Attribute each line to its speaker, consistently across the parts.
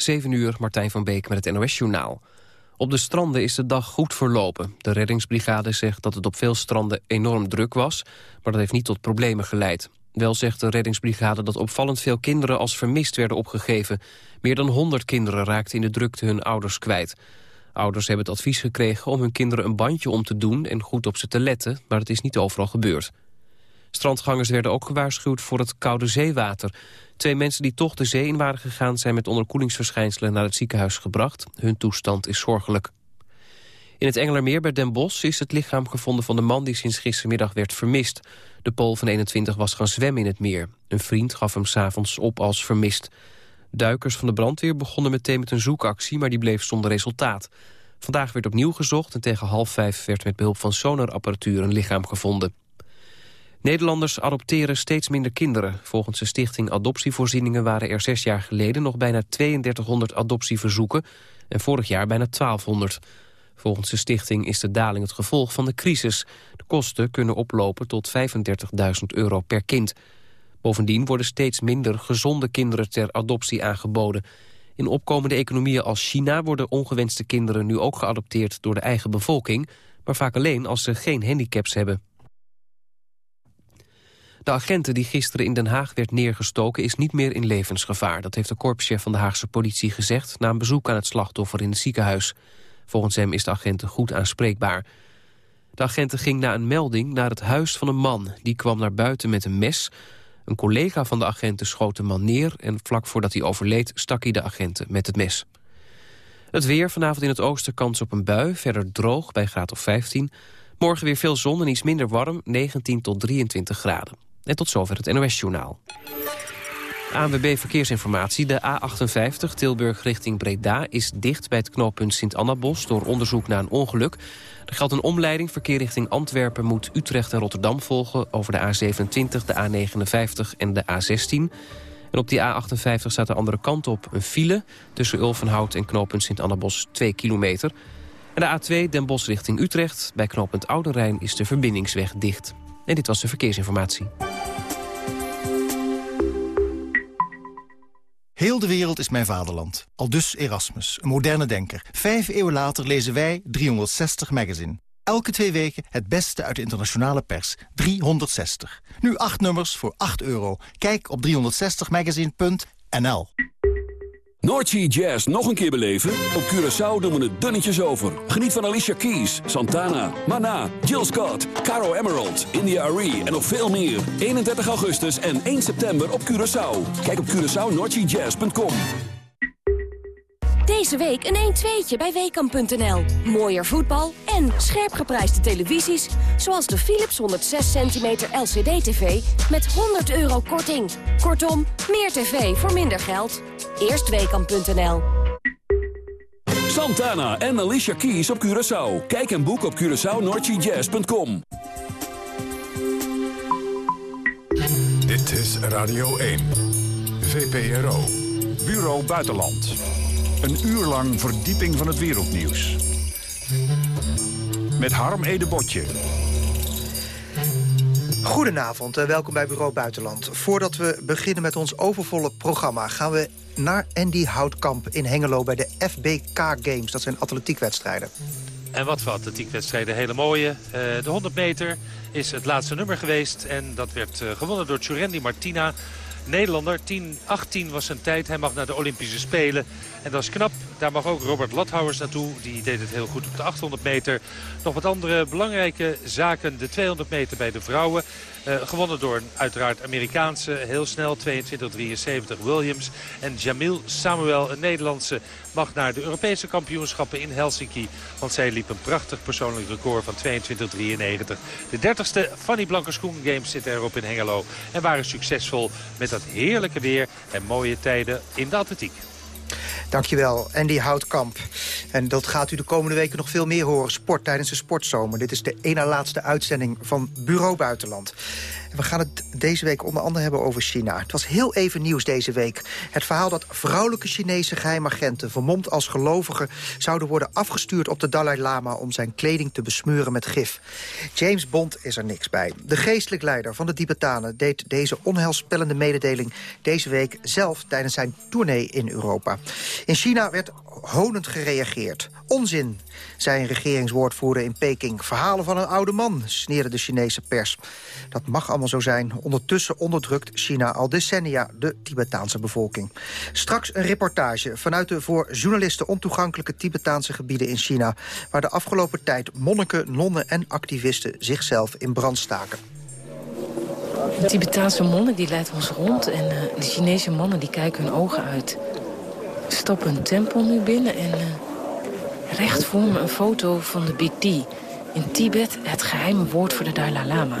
Speaker 1: 7 uur, Martijn van Beek met het NOS-journaal. Op de stranden is de dag goed verlopen. De reddingsbrigade zegt dat het op veel stranden enorm druk was... maar dat heeft niet tot problemen geleid. Wel zegt de reddingsbrigade dat opvallend veel kinderen als vermist werden opgegeven. Meer dan 100 kinderen raakten in de drukte hun ouders kwijt. Ouders hebben het advies gekregen om hun kinderen een bandje om te doen... en goed op ze te letten, maar het is niet overal gebeurd. Strandgangers werden ook gewaarschuwd voor het koude zeewater. Twee mensen die toch de zee in waren gegaan... zijn met onderkoelingsverschijnselen naar het ziekenhuis gebracht. Hun toestand is zorgelijk. In het Engelermeer bij Den Bosch is het lichaam gevonden van de man... die sinds gistermiddag werd vermist. De Pool van 21 was gaan zwemmen in het meer. Een vriend gaf hem s'avonds op als vermist. Duikers van de brandweer begonnen meteen met een zoekactie... maar die bleef zonder resultaat. Vandaag werd opnieuw gezocht en tegen half vijf... werd met behulp van sonarapparatuur een lichaam gevonden. Nederlanders adopteren steeds minder kinderen. Volgens de stichting Adoptievoorzieningen waren er zes jaar geleden nog bijna 3200 adoptieverzoeken en vorig jaar bijna 1200. Volgens de stichting is de daling het gevolg van de crisis. De kosten kunnen oplopen tot 35.000 euro per kind. Bovendien worden steeds minder gezonde kinderen ter adoptie aangeboden. In opkomende economieën als China worden ongewenste kinderen nu ook geadopteerd door de eigen bevolking, maar vaak alleen als ze geen handicaps hebben. De agenten die gisteren in Den Haag werd neergestoken is niet meer in levensgevaar. Dat heeft de korpschef van de Haagse politie gezegd... na een bezoek aan het slachtoffer in het ziekenhuis. Volgens hem is de agenten goed aanspreekbaar. De agenten ging na een melding naar het huis van een man. Die kwam naar buiten met een mes. Een collega van de agenten schoot de man neer... en vlak voordat hij overleed stak hij de agenten met het mes. Het weer, vanavond in het oosten kans op een bui. Verder droog bij graad of 15. Morgen weer veel zon en iets minder warm, 19 tot 23 graden. En tot zover het NOS-journaal. ANWB Verkeersinformatie. De A58 Tilburg richting Breda is dicht bij het knooppunt Sint-Annabos... door onderzoek naar een ongeluk. Er geldt een omleiding. Verkeer richting Antwerpen moet Utrecht en Rotterdam volgen... over de A27, de A59 en de A16. En op die A58 staat de andere kant op een file... tussen Ulvenhout en knooppunt Sint-Annabos 2 kilometer. En de A2 Den Bosch richting Utrecht. Bij knooppunt Oude Rijn is de verbindingsweg dicht. En dit was de verkeersinformatie.
Speaker 2: Heel de wereld is mijn vaderland. Aldus Erasmus, een moderne denker. Vijf eeuwen later lezen wij 360 Magazine. Elke twee weken het beste uit de internationale pers. 360. Nu acht nummers voor 8 euro. Kijk op 360magazine.nl
Speaker 3: Noordsea Jazz nog een keer beleven? Op Curaçao doen we het dunnetjes over. Geniet van Alicia Keys, Santana, Mana, Jill Scott, Caro Emerald, India Arie en nog veel meer. 31 augustus en 1 september op Curaçao. Kijk op CuraçaoNoordseaJazz.com
Speaker 4: Deze week een 1-2'tje bij Weekamp.nl. Mooier voetbal en scherp geprijsde televisies... zoals de Philips 106 cm LCD-TV met 100 euro korting. Kortom, meer tv voor minder geld. Eerstweekam.nl
Speaker 3: Santana en Alicia Keys op Curaçao. Kijk en boek op CuraçaoNoordseaJazz.com
Speaker 5: Dit is Radio 1. VPRO. Bureau Buitenland. Een uur lang verdieping van het wereldnieuws. Met Harm Edebotje.
Speaker 6: Goedenavond en welkom bij Bureau Buitenland. Voordat we beginnen met ons overvolle programma... gaan we naar Andy Houtkamp in Hengelo bij de FBK Games. Dat zijn atletiekwedstrijden.
Speaker 7: En wat voor atletiekwedstrijden, hele mooie. Uh, de 100 meter is het laatste nummer geweest. En dat werd uh, gewonnen door Tjurendi Martina. Nederlander, 10-18 was zijn tijd. Hij mag naar de Olympische Spelen. En dat is knap. Daar mag ook Robert Lathouwers naartoe. Die deed het heel goed op de 800 meter. Nog wat andere belangrijke zaken. De 200 meter bij de vrouwen. Uh, gewonnen door een uiteraard Amerikaanse, heel snel, 22-73 Williams. En Jamil Samuel, een Nederlandse, mag naar de Europese kampioenschappen in Helsinki. Want zij liep een prachtig persoonlijk record van 22-93. De 30ste Fanny Blankers-Koen Games zitten erop in Hengelo. En waren succesvol met dat heerlijke weer en mooie tijden in de atletiek.
Speaker 6: Dankjewel, Andy Houtkamp. En dat gaat u de komende weken nog veel meer horen. Sport tijdens de sportzomer. Dit is de ene laatste uitzending van Bureau Buitenland. We gaan het deze week onder andere hebben over China. Het was heel even nieuws deze week. Het verhaal dat vrouwelijke Chinese geheimagenten... vermomd als gelovigen zouden worden afgestuurd op de Dalai Lama... om zijn kleding te besmeuren met gif. James Bond is er niks bij. De geestelijk leider van de Tibetanen deed deze onheilspellende mededeling... deze week zelf tijdens zijn tournee in Europa. In China werd honend gereageerd. Onzin, zei een regeringswoordvoerder in Peking. Verhalen van een oude man, sneerde de Chinese pers. Dat mag allemaal zo zijn. Ondertussen onderdrukt China al decennia de Tibetaanse bevolking. Straks een reportage vanuit de voor journalisten ontoegankelijke Tibetaanse gebieden in China... waar de afgelopen tijd monniken, nonnen en activisten zichzelf in brand staken.
Speaker 8: De Tibetaanse monnik die leidt ons rond en uh, de Chinese mannen die kijken hun ogen uit. Stappen een tempel nu binnen en uh, recht voor me een foto van de Big. In Tibet het geheime woord voor de Dalai Lama.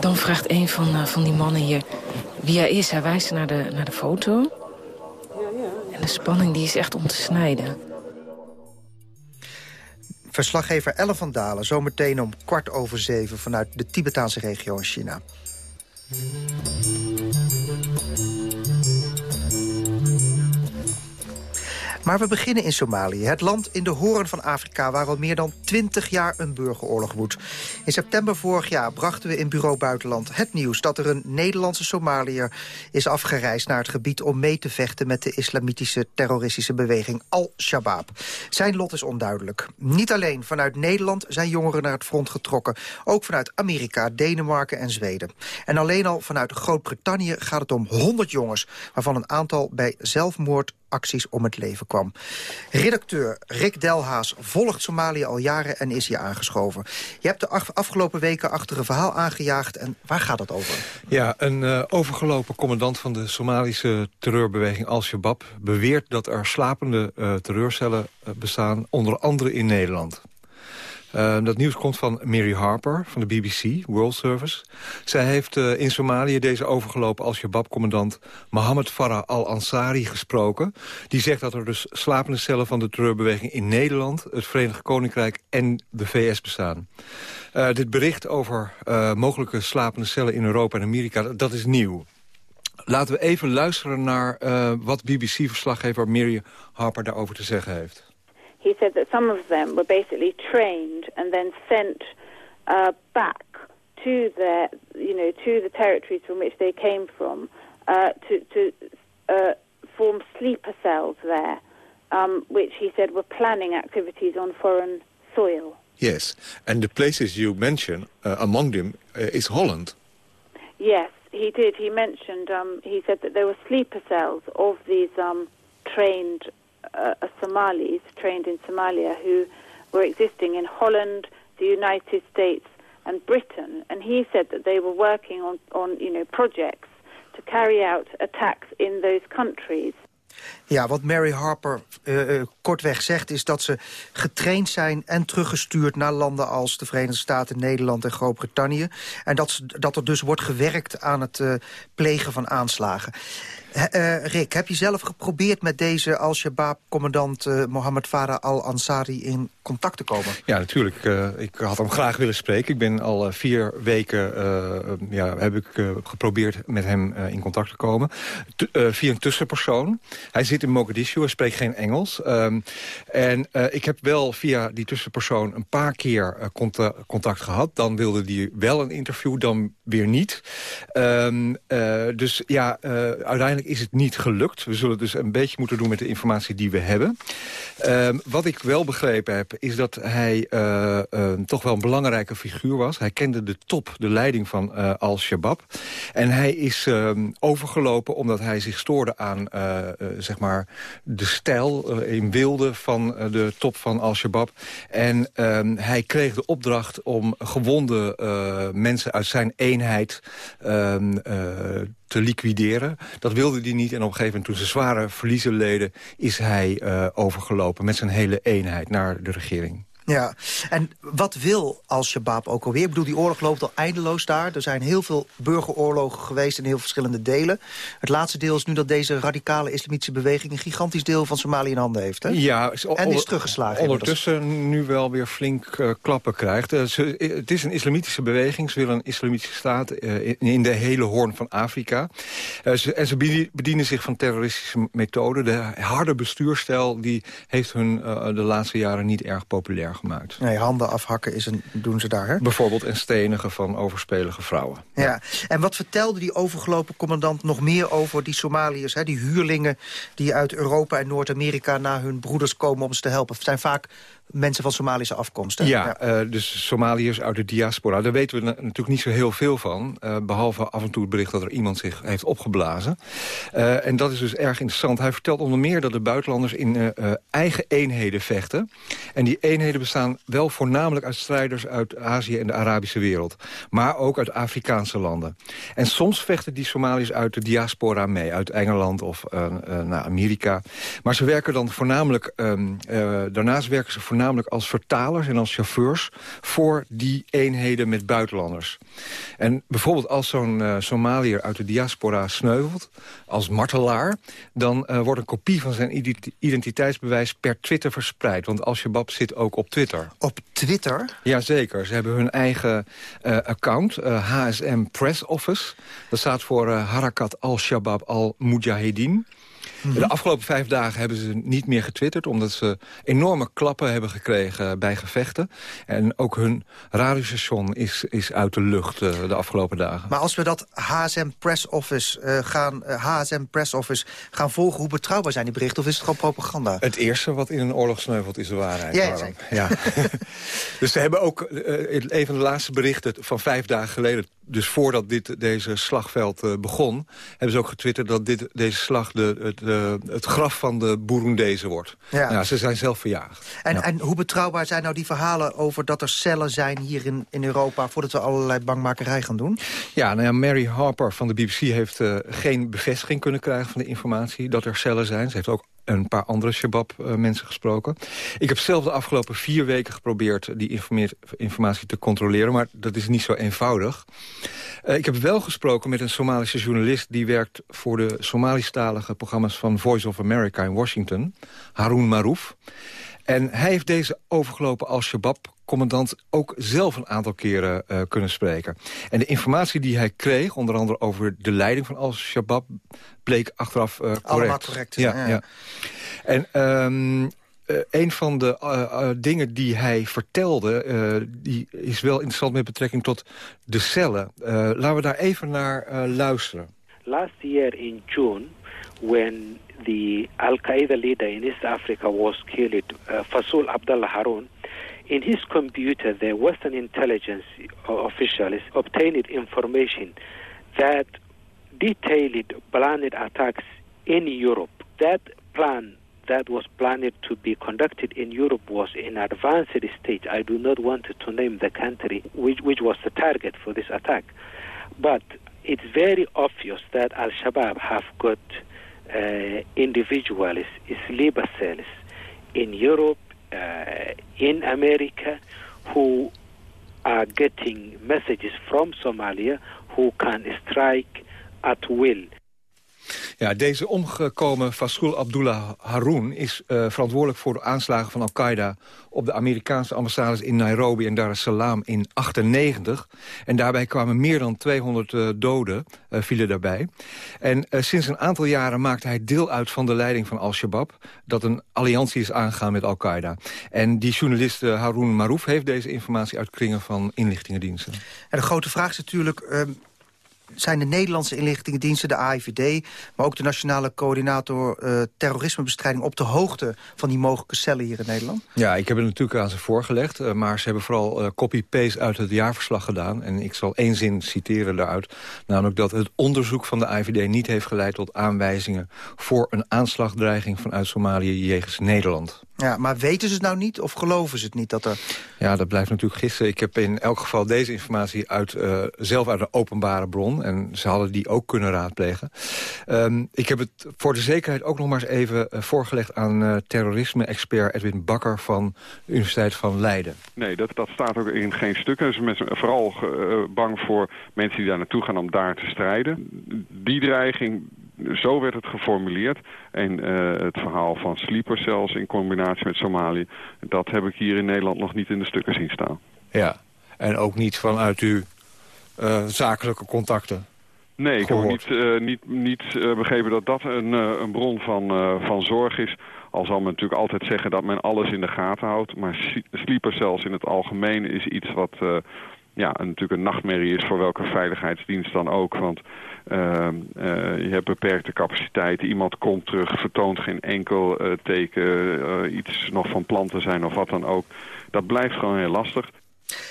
Speaker 8: Dan vraagt een van, uh, van die mannen hier wie hij is. Hij wijst naar de, naar de foto. En de spanning die is echt om te snijden.
Speaker 6: Verslaggever Elle van Dalen, zometeen om kwart over zeven... vanuit de Tibetaanse regio in China. Maar we beginnen in Somalië, het land in de hoorn van Afrika... waar al meer dan 20 jaar een burgeroorlog woedt. In september vorig jaar brachten we in Bureau Buitenland het nieuws... dat er een Nederlandse Somaliër is afgereisd naar het gebied... om mee te vechten met de islamitische terroristische beweging Al-Shabaab. Zijn lot is onduidelijk. Niet alleen vanuit Nederland zijn jongeren naar het front getrokken... ook vanuit Amerika, Denemarken en Zweden. En alleen al vanuit Groot-Brittannië gaat het om 100 jongens... waarvan een aantal bij zelfmoord acties om het leven kwam. Redacteur Rick Delhaas volgt Somalië al jaren en is hier aangeschoven. Je hebt de afgelopen weken achter een verhaal aangejaagd. En waar gaat het over?
Speaker 9: Ja, een uh, overgelopen commandant van de Somalische terreurbeweging Al-Shabaab... beweert dat er slapende uh, terreurcellen uh, bestaan, onder andere in Nederland. Uh, dat nieuws komt van Mary Harper van de BBC, World Service. Zij heeft uh, in Somalië deze overgelopen Al-Shabaab-commandant... Mohammed Farah al-Ansari gesproken. Die zegt dat er dus slapende cellen van de terreurbeweging in Nederland... het Verenigd Koninkrijk en de VS bestaan. Uh, dit bericht over mogelijke slapende cellen in Europa en Amerika, dat is nieuw. Laten we even luisteren naar wat BBC-verslaggever Mary Harper daarover te zeggen heeft.
Speaker 10: He said that some of them were basically trained and then sent uh, back to their, you know, to the territories from which they came from uh, to, to uh, form sleeper cells there, um, which he said were planning activities on foreign soil.
Speaker 9: Yes, and the places you mentioned, uh, among them, uh, is Holland.
Speaker 10: Yes, he did. He mentioned, um, he said that there were sleeper cells of these um, trained Somalis trained in Somalia who were existing in Holland, the United States, and Britain. And he said that they were working on, on you know, projects to carry out attacks in those countries.
Speaker 6: Ja, wat Mary Harper uh, kortweg zegt... is dat ze getraind zijn en teruggestuurd naar landen als de Verenigde Staten, Nederland en Groot-Brittannië. En dat, dat er dus wordt gewerkt aan het uh, plegen van aanslagen. Uh, Rick, heb je zelf geprobeerd met deze Al-Shabaab-commandant uh, Mohammed Farah al-Ansari in contact te komen?
Speaker 9: Ja, natuurlijk. Uh, ik had hem graag willen spreken. Ik ben al vier weken ja, heb ik geprobeerd met hem in contact te komen. Via een tussenpersoon. Hij zit in Mogadishu, hij spreekt geen Engels. Um, en ik heb wel via die tussenpersoon een paar keer contact, gehad. Dan wilde hij wel een interview, dan weer niet. Um, dus ja, uiteindelijk is het niet gelukt. We zullen dus een beetje moeten doen met de informatie die we hebben. Um, wat ik wel begrepen heb, is dat hij uh, toch wel een belangrijke figuur was. Hij kende de top, de leiding van uh, Al-Shabaab. En hij is ehm, overgelopen omdat hij zich stoorde aan zeg maar de stijl in wilde van de top van Al-Shabaab. En um, hij kreeg de opdracht om gewonde mensen uit zijn eenheid te liquideren. Dat wilde hij niet en op een gegeven moment toen ze zware verliezen leden... is hij uh, overgelopen met zijn hele eenheid naar de regering.
Speaker 6: Ja, en wat wil Al-Shabaab ook alweer? Ik bedoel, die oorlog loopt al eindeloos daar. Er zijn heel veel burgeroorlogen geweest in heel verschillende delen. Het laatste deel is nu dat deze radicale islamitische beweging... een gigantisch deel van Somalië in handen heeft. Hè?
Speaker 9: Ja,
Speaker 6: en is teruggeslagen.
Speaker 9: Ondertussen nu wel weer flink uh, klappen krijgt. Uh, ze, het is een islamitische beweging. Ze willen een islamitische staat uh, in, in, de hele hoorn van Afrika. Ze, en ze bedienen zich van terroristische methoden. De harde bestuurstijl die heeft hun de laatste jaren niet erg populair gemaakt.
Speaker 6: Nee, handen afhakken is een, doen ze daar, hè?
Speaker 9: Bijvoorbeeld en stenigen van overspelige vrouwen.
Speaker 6: Ja. En wat vertelde die overgelopen commandant nog meer over die Somaliërs... Hè, die huurlingen die uit Europa en Noord-Amerika naar hun broeders komen om ze te helpen? Het zijn vaak mensen van Somalische afkomst. Hè?
Speaker 9: Ja, ja. Uh, dus Somaliërs uit de diaspora. Daar weten we natuurlijk niet zo heel veel van. Uh, behalve af en toe het bericht dat er iemand zich heeft opgeblazen. Uh, en dat is dus erg interessant. Hij vertelt onder meer dat de buitenlanders in eigen eenheden vechten. En die eenheden bestaan wel voornamelijk uit strijders uit Azië en de Arabische wereld. Maar ook uit Afrikaanse landen. En soms vechten die Somaliërs uit de diaspora mee. Uit Engeland of naar Amerika. Maar ze werken dan voornamelijk... Um, daarnaast werken ze voornamelijk namelijk als vertalers en als chauffeurs... voor die eenheden met buitenlanders. En bijvoorbeeld als zo'n uh, Somaliër uit de diaspora sneuvelt... als martelaar, dan uh, wordt een kopie van zijn identiteitsbewijs... per Twitter verspreid. Want Al-Shabaab zit ook op Twitter.
Speaker 6: Op Twitter?
Speaker 9: Jazeker. Ze hebben hun eigen uh, account, HSM Press Office. Dat staat voor Harakat Al-Shabaab Al-Mujahedin. De afgelopen vijf dagen hebben ze niet meer getwitterd... omdat ze enorme klappen hebben gekregen bij gevechten. En ook hun radiostation is, is uit de lucht uh, de afgelopen dagen.
Speaker 6: Maar als we dat HSM Press Office, uh, gaan, uh, eh, HSM Press Office gaan volgen... hoe betrouwbaar zijn die berichten of is het gewoon propaganda?
Speaker 9: Het eerste wat in een oorlog sneuvelt is de waarheid.
Speaker 6: Ja,
Speaker 9: ja. dus ze hebben ook een van de laatste berichten van vijf dagen geleden dus voordat dit, deze slagveld uh, begon... hebben ze ook getwitterd dat dit, deze slag de, het, uh, het graf van de Burundezen wordt. Ja. Nou, ze zijn zelf verjaagd.
Speaker 6: En, ja. en hoe betrouwbaar zijn nou die verhalen over dat er cellen zijn hier in, in Europa... voordat we allerlei bangmakerij gaan doen?
Speaker 9: Ja, nou ja, Mary Harper van de BBC heeft uh, geen bevestiging kunnen krijgen van de informatie... dat er cellen zijn. Ze heeft ook een paar andere Shabab-mensen gesproken. Ik heb zelf de afgelopen vier weken geprobeerd die informatie te controleren... maar dat is niet zo eenvoudig. Uh, ik heb wel gesproken met een Somalische journalist... die werkt voor de Somalistalige programma's van Voice of America in Washington. Haroon Marouf. En hij heeft deze overgelopen als Shabab-commandant ook zelf een aantal keren uh, kunnen spreken. En de informatie die hij kreeg, onder andere over de leiding van Al-Shabaab... bleek achteraf uh, correct.
Speaker 6: Allemaal correct. Ja, ja. ja.
Speaker 9: En um, uh, een van de uh, dingen die hij vertelde... die is wel interessant met betrekking tot de cellen. laten we daar even naar luisteren.
Speaker 11: Last year in June, when the Al Qaeda leader in East Africa was killed, uh, Fasul Abdullah Harun, in his computer, the Western intelligence officials obtained information that detailed planned attacks in Europe. That plan that was planned to be conducted in Europe was in advanced stage. I do not want to name the country which, which was the target for this attack. But it's very obvious that Al Shabaab have got uh, individuals, sleeper cells in Europe, uh, in America, who are getting messages from Somalia who can strike at will.
Speaker 9: Ja, deze omgekomen Fasoul Abdullah Haroun is uh, verantwoordelijk voor de aanslagen van Al-Qaeda op de Amerikaanse ambassades in Nairobi en Dar es Salaam in 98. En daarbij kwamen meer dan 200 uh, doden, uh, vielen daarbij. En sinds een aantal jaren maakte hij deel uit van de leiding van Al-Shabaab... dat een alliantie is aangegaan met Al-Qaeda. En die journalist Haroun Marouf heeft deze informatie uit kringen van inlichtingendiensten.
Speaker 6: En de grote vraag is natuurlijk... Zijn de Nederlandse inlichtingendiensten, de AIVD... maar ook de Nationale Coördinator uh, Terrorismebestrijding... op de hoogte van die mogelijke cellen hier in Nederland?
Speaker 9: Ja, ik heb het natuurlijk aan ze voorgelegd. Uh, maar ze hebben vooral uh, copy-paste uit het jaarverslag gedaan. En ik zal één zin citeren daaruit. Namelijk dat het onderzoek van de AIVD niet heeft geleid tot aanwijzingen... voor een aanslagdreiging vanuit Somalië jegens Nederland.
Speaker 6: Ja, maar weten ze het nou niet of geloven ze het niet dat er...
Speaker 9: Ja, dat blijft natuurlijk gissen. Ik heb in elk geval deze informatie uit, uh, zelf uit een openbare bron. En ze hadden die ook kunnen raadplegen. Um, ik heb het voor de zekerheid ook nog maar eens even uh, voorgelegd... aan uh, terrorisme-expert Edwin Bakker van de Universiteit van Leiden.
Speaker 12: Nee, dat, dat staat ook in geen stukken. Ze zijn vooral bang voor mensen die daar naartoe gaan om daar te strijden. Die dreiging zo werd het geformuleerd. En uh, het verhaal van sleeper cells in combinatie met Somalië... dat heb ik hier in Nederland nog niet in de stukken zien staan.
Speaker 9: Ja, en ook niet vanuit uw uh, zakelijke contacten?
Speaker 12: Nee, ik heb ook niet, uh, niet, niet begrepen dat dat een, een bron van, van zorg is. Al zal men natuurlijk altijd zeggen dat men alles in de gaten houdt. Maar sleeper cells in het algemeen is iets wat ja, natuurlijk een nachtmerrie is voor welke veiligheidsdienst dan ook. Want uh, uh, je hebt beperkte capaciteiten. Iemand komt terug, vertoont geen enkel uh, teken, iets nog van planten zijn of wat dan ook. Dat blijft gewoon heel lastig.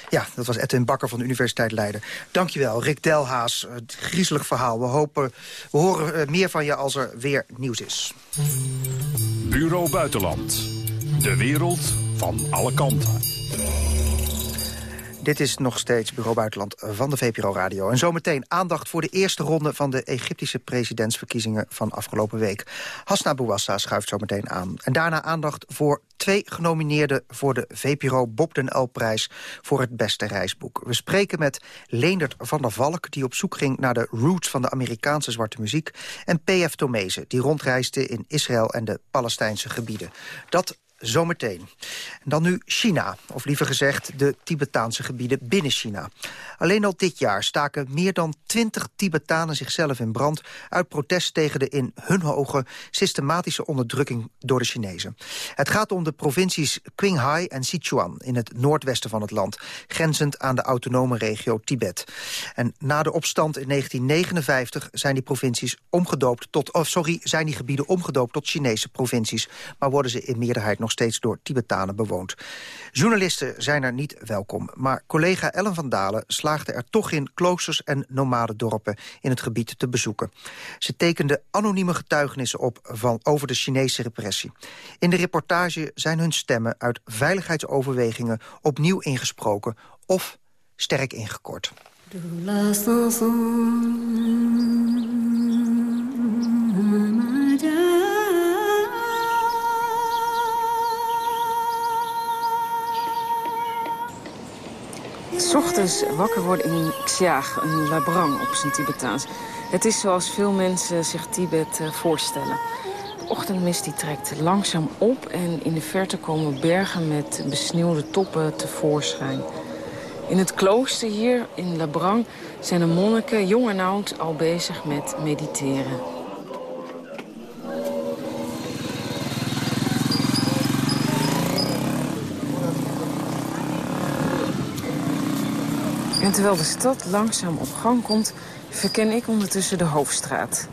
Speaker 6: Ja, dat was Edwin Bakker van de Universiteit Leiden. Dankjewel, Rick Delhaas. Het griezelig verhaal. We, hopen, we horen meer van je als er weer nieuws is.
Speaker 5: Bureau Buitenland. De wereld van alle kanten.
Speaker 6: Dit is nog steeds Bureau Buitenland van de VPRO Radio. En zometeen aandacht voor de eerste ronde van de Egyptische presidentsverkiezingen van afgelopen week. Hasna Bouassa schuift zometeen aan. En daarna aandacht voor twee genomineerden voor de VPRO Bob den L-prijs voor het beste reisboek. We spreken met Leendert van der Valk, die op zoek ging naar de roots van de Amerikaanse zwarte muziek. En P.F. Tomezen, die rondreisde in Israël en de Palestijnse gebieden. Dat zometeen. En dan nu China, of liever gezegd de Tibetaanse gebieden binnen China. Alleen al dit jaar staken meer dan twintig Tibetanen zichzelf in brand... uit protest tegen de in hun ogen systematische onderdrukking door de Chinezen. Het gaat om de provincies Qinghai en Sichuan in het noordwesten van het land... grenzend aan de autonome regio Tibet. En na de opstand in 1959 zijn die provincies omgedoopt tot... Sorry, zijn die gebieden omgedoopt tot Chinese provincies... maar worden ze in meerderheid nog nog steeds door Tibetanen bewoond. Journalisten zijn er niet welkom, maar collega Ellen van Dalen slaagde er toch in kloosters en nomadendorpen in het gebied te bezoeken. Ze tekende anonieme getuigenissen op van, over de Chinese repressie. In de reportage zijn hun stemmen uit veiligheidsoverwegingen opnieuw ingesproken of sterk ingekort.
Speaker 8: S ochtends wakker worden in Xiag, een labrang op zijn Tibetaans. Het is zoals veel mensen zich Tibet uh, voorstellen. De ochtendmist die trekt langzaam op en in de verte komen bergen met besneeuwde toppen tevoorschijn. In het klooster hier in Labrang zijn de monniken, jong en oud, al bezig met mediteren. En terwijl de stad langzaam op gang komt, verken ik ondertussen de hoofdstraat.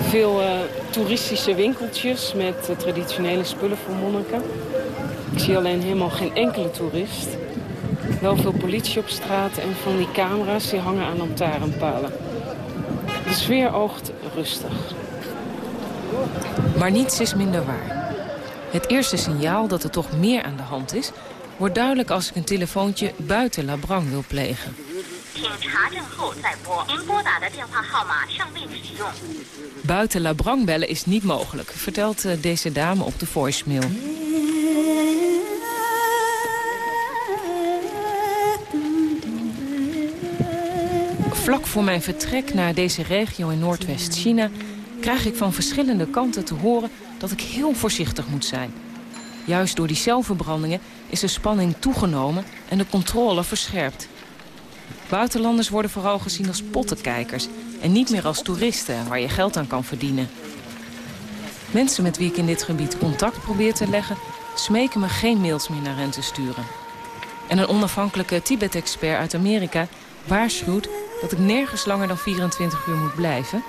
Speaker 8: Veel uh, toeristische winkeltjes met uh, traditionele spullen voor monniken. Ik zie alleen helemaal geen enkele toerist. Wel veel politie op straat en van die camera's die hangen aan lantaarnpalen. De sfeer oogt rustig. Maar niets is minder waar. Het eerste signaal dat er toch meer aan de hand is wordt duidelijk als ik een telefoontje buiten Labrang wil plegen. Buiten Labrang bellen is niet mogelijk, vertelt eh, deze dame op de voicemail. Vlak voor mijn vertrek naar deze regio in Noordwest-China... krijg ik van verschillende kanten te horen dat ik heel voorzichtig moet zijn. Juist door die celverbrandingen is de spanning toegenomen en de controle verscherpt. Buitenlanders worden vooral gezien als pottenkijkers... en niet meer als toeristen waar je geld aan kan verdienen. Mensen met wie ik in dit gebied contact probeer te leggen... smeken me geen mails meer naar hen te sturen. En een onafhankelijke Tibet-expert uit Amerika waarschuwt... dat ik nergens langer dan 24 uur moet blijven...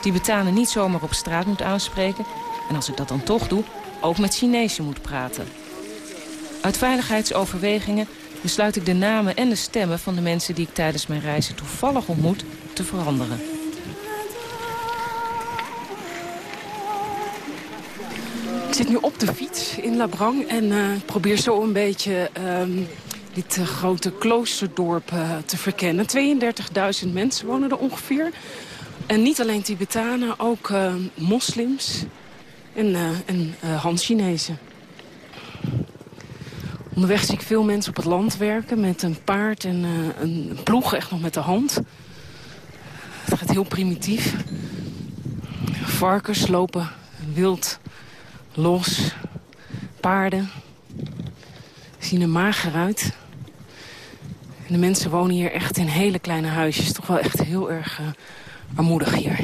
Speaker 8: Tibetanen niet zomaar op straat moet aanspreken... en als ik dat dan toch doe, ook met Chinezen moet praten. Uit veiligheidsoverwegingen besluit ik de namen en de stemmen van de mensen die ik tijdens mijn reizen toevallig ontmoet te veranderen. Ik zit nu op de fiets in Labrang en uh, probeer zo een beetje um, dit uh, grote kloosterdorp uh, te verkennen. 32.000 mensen wonen er ongeveer. En niet alleen Tibetanen, ook moslims en, en Han-Chinezen. Onderweg zie ik veel mensen op het land werken met een paard en een ploeg, echt nog met de hand. Het gaat heel primitief. Varkens lopen wild los. Paarden zien er mager uit. En de mensen wonen hier echt in hele kleine huisjes. Toch wel echt heel erg armoedig hier.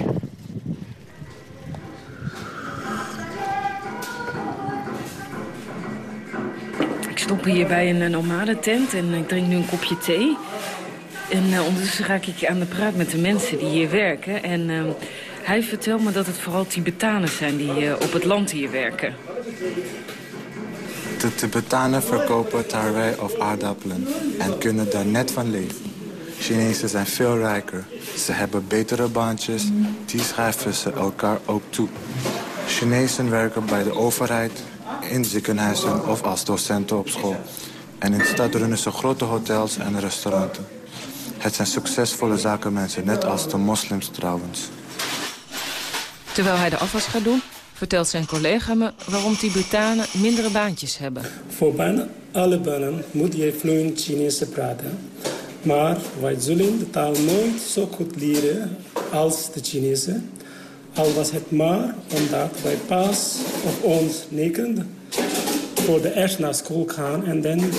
Speaker 8: Ik stop hier bij een nomadentent en ik drink nu een kopje thee. En uh, ondertussen raak ik aan de praat met de mensen die hier werken. En uh, hij vertelt me dat het vooral Tibetanen zijn die uh, op het land hier werken.
Speaker 13: De Tibetanen verkopen tarwe of aardappelen en kunnen daar net van leven. Chinezen zijn veel rijker. Ze hebben betere baantjes, die schrijven ze elkaar ook toe. Chinezen werken bij de overheid, in ziekenhuizen of als docenten op school. En in de stad runnen ze grote hotels en restauranten. Het zijn succesvolle zakenmensen, net als de moslims trouwens.
Speaker 8: Terwijl hij de afwas gaat doen, vertelt zijn collega me waarom Tibetanen mindere baantjes hebben.
Speaker 14: Voor bijna alle banen moet je vloeiend Chinees praten. Maar wij zullen de taal nooit zo goed leren als de Chinezen. Al was het maar omdat wij pas op ons neken voor de eerst naar school gaan en dan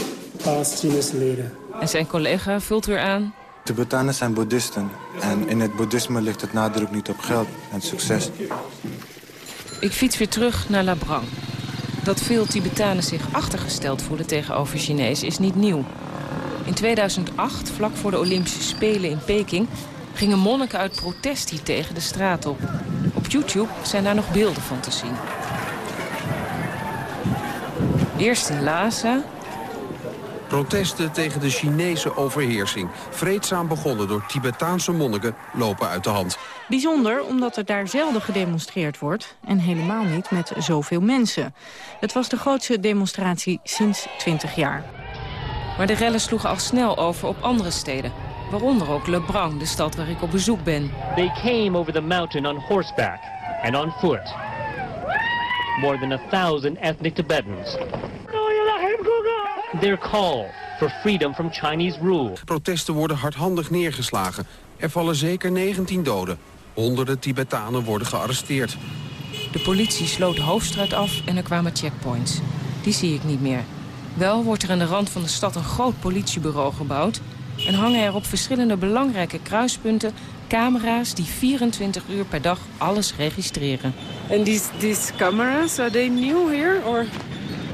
Speaker 14: pas Chinees leren.
Speaker 8: En zijn collega vult weer aan.
Speaker 13: Tibetanen zijn boeddhisten. En in het boeddhisme ligt het nadruk niet op geld en succes.
Speaker 8: Ik fiets weer terug naar Labrang. Dat veel Tibetanen zich achtergesteld voelen tegenover Chinezen is niet nieuw. In 2008, vlak voor de Olympische Spelen in Peking... gingen monniken uit protest hier tegen de straat op. Op YouTube zijn daar nog beelden van te zien. Eerst in Lhasa,
Speaker 15: Protesten tegen de Chinese overheersing, vreedzaam begonnen door Tibetaanse monniken, lopen uit de hand.
Speaker 16: Bijzonder omdat er daar zelden gedemonstreerd wordt en helemaal niet met zoveel mensen. Het was de grootste demonstratie sinds 20 jaar.
Speaker 8: Maar de rellen sloegen al snel over op andere steden. Waaronder ook Le Brang, de stad waar ik op bezoek ben.
Speaker 17: They came over the mountain on horseback and on foot. More than a thousand ethnic Tibetans their call for freedom from Chinese rule.
Speaker 15: Protesten worden hardhandig neergeslagen. Er vallen zeker 19 doden. Honderden Tibetanen worden gearresteerd.
Speaker 8: De politie sloot de hoofdstraat af en er kwamen checkpoints. Die zie ik niet meer. Wel wordt er aan de rand van de stad een groot politiebureau gebouwd... en hangen er op verschillende belangrijke kruispunten camera's die 24 uur per dag alles registreren.
Speaker 16: En these, these cameras, are they new here or?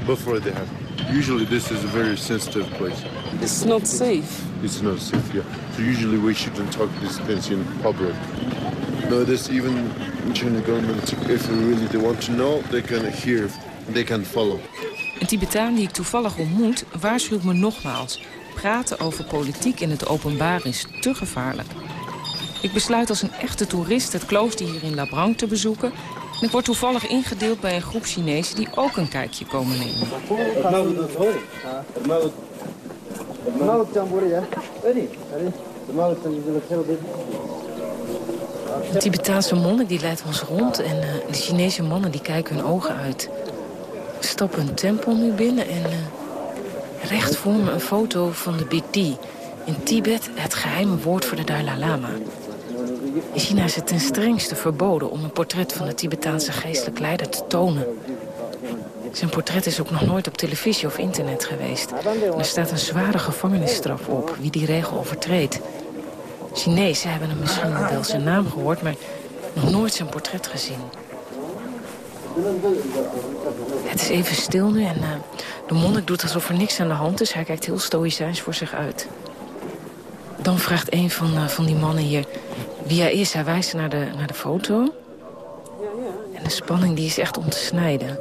Speaker 18: Before they have Usually this is a very sensitive place.
Speaker 16: It's not safe.
Speaker 18: It's not safe, yeah. So usually we shouldn't talk these things in public. No, this even Chinese government, if they really they want to know, they can hear, they can follow.
Speaker 8: Een Tibetaan die ik toevallig ontmoet waarschuwt me nogmaals. Praten over politiek in het openbaar is te gevaarlijk. Ik besluit als een echte toerist het klooster hier in Labrang te bezoeken ik word toevallig ingedeeld bij een groep Chinezen die ook een kijkje komen nemen. De Tibetaanse monnik die leidt ons rond en uh, de Chinese mannen die kijken hun ogen uit. We stappen tempel nu binnen en uh, recht voor me een foto van de Big D. In Tibet het geheime woord voor de Dalai Lama. In China is het ten strengste verboden om een portret van de Tibetaanse geestelijk leider te tonen. Zijn portret is ook nog nooit op televisie of internet geweest. Er staat een zware gevangenisstraf op wie die regel overtreedt. Chinezen hebben hem misschien wel zijn naam gehoord, maar nog nooit zijn portret gezien. Het is even stil nu en uh, de monnik doet alsof er niks aan de hand is. Hij kijkt heel stoïcijns voor zich uit. Dan vraagt een van, uh, van die mannen hier wie hij is. Hij wijst naar de, naar de foto. En de spanning die is echt om te snijden.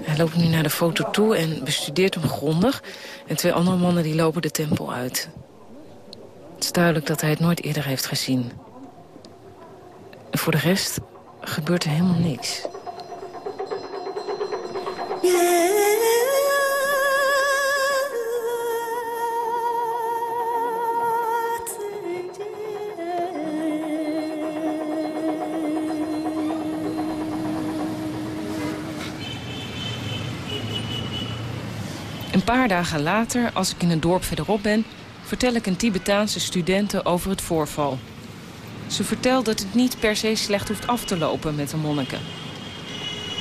Speaker 8: Hij loopt nu naar de foto toe en bestudeert hem grondig. En twee andere mannen die lopen de tempel uit. Het is duidelijk dat hij het nooit eerder heeft gezien. Voor de rest gebeurt er helemaal niks. Een paar dagen later, als ik in een dorp verderop ben... vertel ik een Tibetaanse studenten over het voorval. Ze vertelt dat het niet per se slecht hoeft af te lopen met de monniken.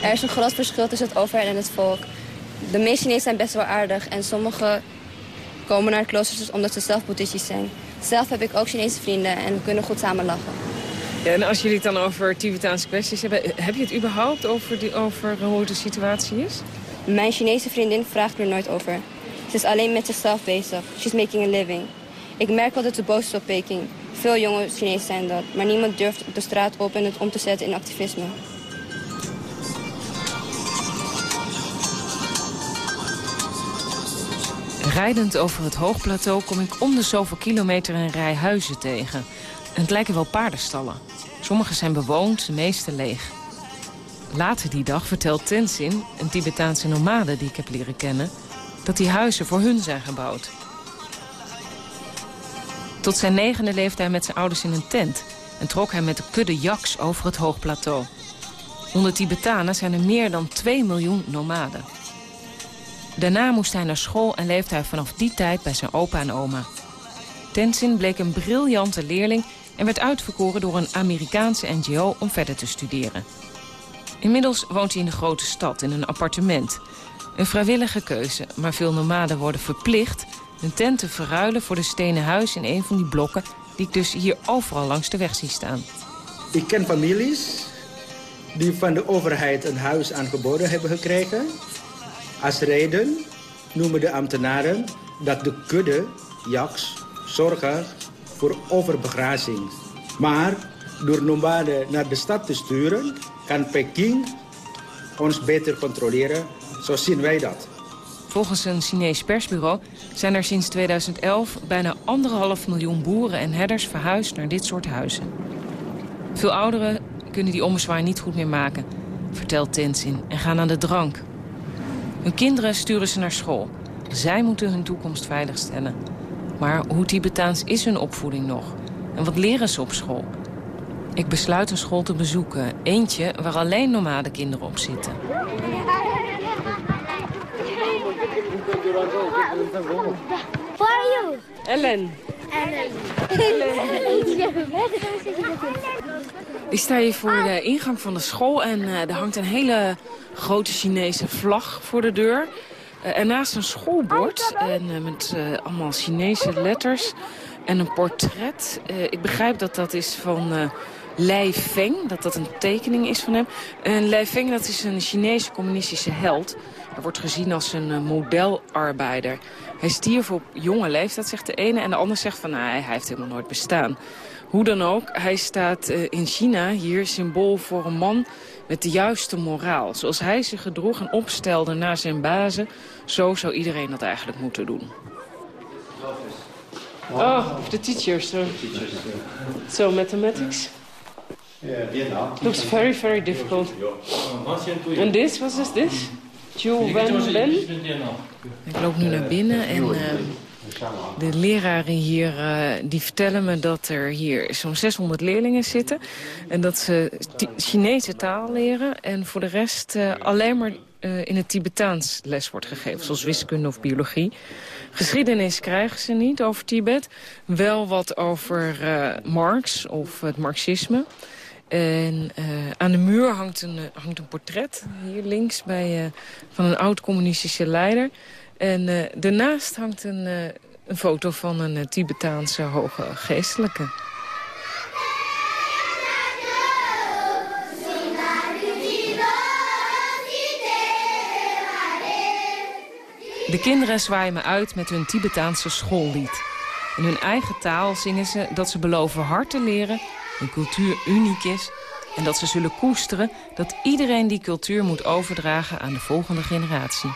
Speaker 19: Er is een groot verschil tussen het overheid en het volk. De meeste Chinezen zijn best wel aardig en sommigen komen naar kloosters omdat ze zelf boeddhistisch zijn. Zelf heb ik ook Chinese vrienden en we kunnen goed samen lachen.
Speaker 8: Ja, en als jullie het dan over Tibetaanse kwesties hebben... heb je het überhaupt over, die, over hoe de situatie is?
Speaker 19: Mijn Chinese vriendin vraagt er nooit over. Ze is alleen met zichzelf bezig. She's making a living. Ik merk wel dat ze boos is op Peking. Veel jonge Chinezen zijn dat. Maar niemand durft de straat op en het om te zetten in activisme.
Speaker 8: Rijdend over het hoogplateau kom ik om de zoveel kilometer een rij huizen tegen. En het lijken wel paardenstallen. Sommige zijn bewoond, de meeste leeg. Later die dag vertelt Tenzin, een Tibetaanse nomade die ik heb leren kennen... dat die huizen voor hun zijn gebouwd. Tot zijn negende leefde hij met zijn ouders in een tent... en trok hij met de kudde jaks over het hoogplateau. Onder Tibetanen zijn er meer dan 2 miljoen nomaden. Daarna moest hij naar school en leefde hij vanaf die tijd bij zijn opa en oma. Tenzin bleek een briljante leerling en werd uitverkoren door een Amerikaanse NGO om verder te studeren. Inmiddels woont hij in de grote stad in een appartement. Een vrijwillige keuze, maar veel nomaden worden verplicht... hun tent te verruilen voor de stenen huis in een van die blokken... die ik dus hier overal langs de weg zie staan.
Speaker 20: Ik ken families die van de overheid een huis aangeboden hebben gekregen. Als reden noemen de ambtenaren dat de kudde, jaks, zorgen voor overbegrazing. Maar door nomaden naar de stad te sturen kan Peking ons beter controleren. Zo zien wij dat.
Speaker 8: Volgens een Chinees persbureau zijn er sinds 2011 bijna anderhalf miljoen boeren en herders verhuisd naar dit soort huizen. Veel ouderen kunnen die ommezwaai niet goed meer maken, vertelt Tenzin, en gaan aan de drank. Hun kinderen sturen ze naar school. Zij moeten hun toekomst veiligstellen. Maar hoe Tibetaans is hun opvoeding nog? En wat leren ze op school? Ik besluit een school te bezoeken. Eentje waar alleen normale kinderen op zitten.
Speaker 21: Who are you?
Speaker 8: Ellen. Ik sta hier voor de ingang van de school en uh, er hangt een hele grote Chinese vlag voor de deur. Uh, ernaast een schoolbord en, uh, met allemaal Chinese letters en een portret. ik begrijp dat dat is van Lei Feng, dat dat een tekening is van hem. En Lei Feng dat is een Chinese communistische held. Hij wordt gezien als een modelarbeider. Hij stierf op jonge leeftijd, zegt de ene. En de ander zegt van, nou, hij heeft helemaal nooit bestaan. Hoe dan ook, hij staat uh, in China hier symbool voor een man met de juiste moraal. Zoals hij zich gedroeg en opstelde naar zijn bazen... zo zou iedereen dat eigenlijk moeten doen. Oh, the teachers. So, so mathematics? Yeah, Looks very, very difficult. And this, what is this? Ik loop nu naar binnen en uh, de leraren hier uh, die vertellen me dat er hier zo'n 600 leerlingen zitten. En dat ze Chinese taal leren en voor de rest uh, alleen maar in het Tibetaans les wordt gegeven. Zoals wiskunde of biologie. Geschiedenis krijgen ze niet over Tibet. Wel wat over Marx of het marxisme. En uh, aan de muur hangt een, hangt een portret, hier links, bij, uh, van een oud-communistische leider. En daarnaast hangt een, een foto van een Tibetaanse hoge geestelijke. De kinderen zwaaien me uit met hun Tibetaanse schoollied. In hun eigen taal zingen ze dat ze beloven hard te leren hun cultuur uniek is... en dat ze zullen koesteren dat iedereen die cultuur moet overdragen aan de volgende generatie.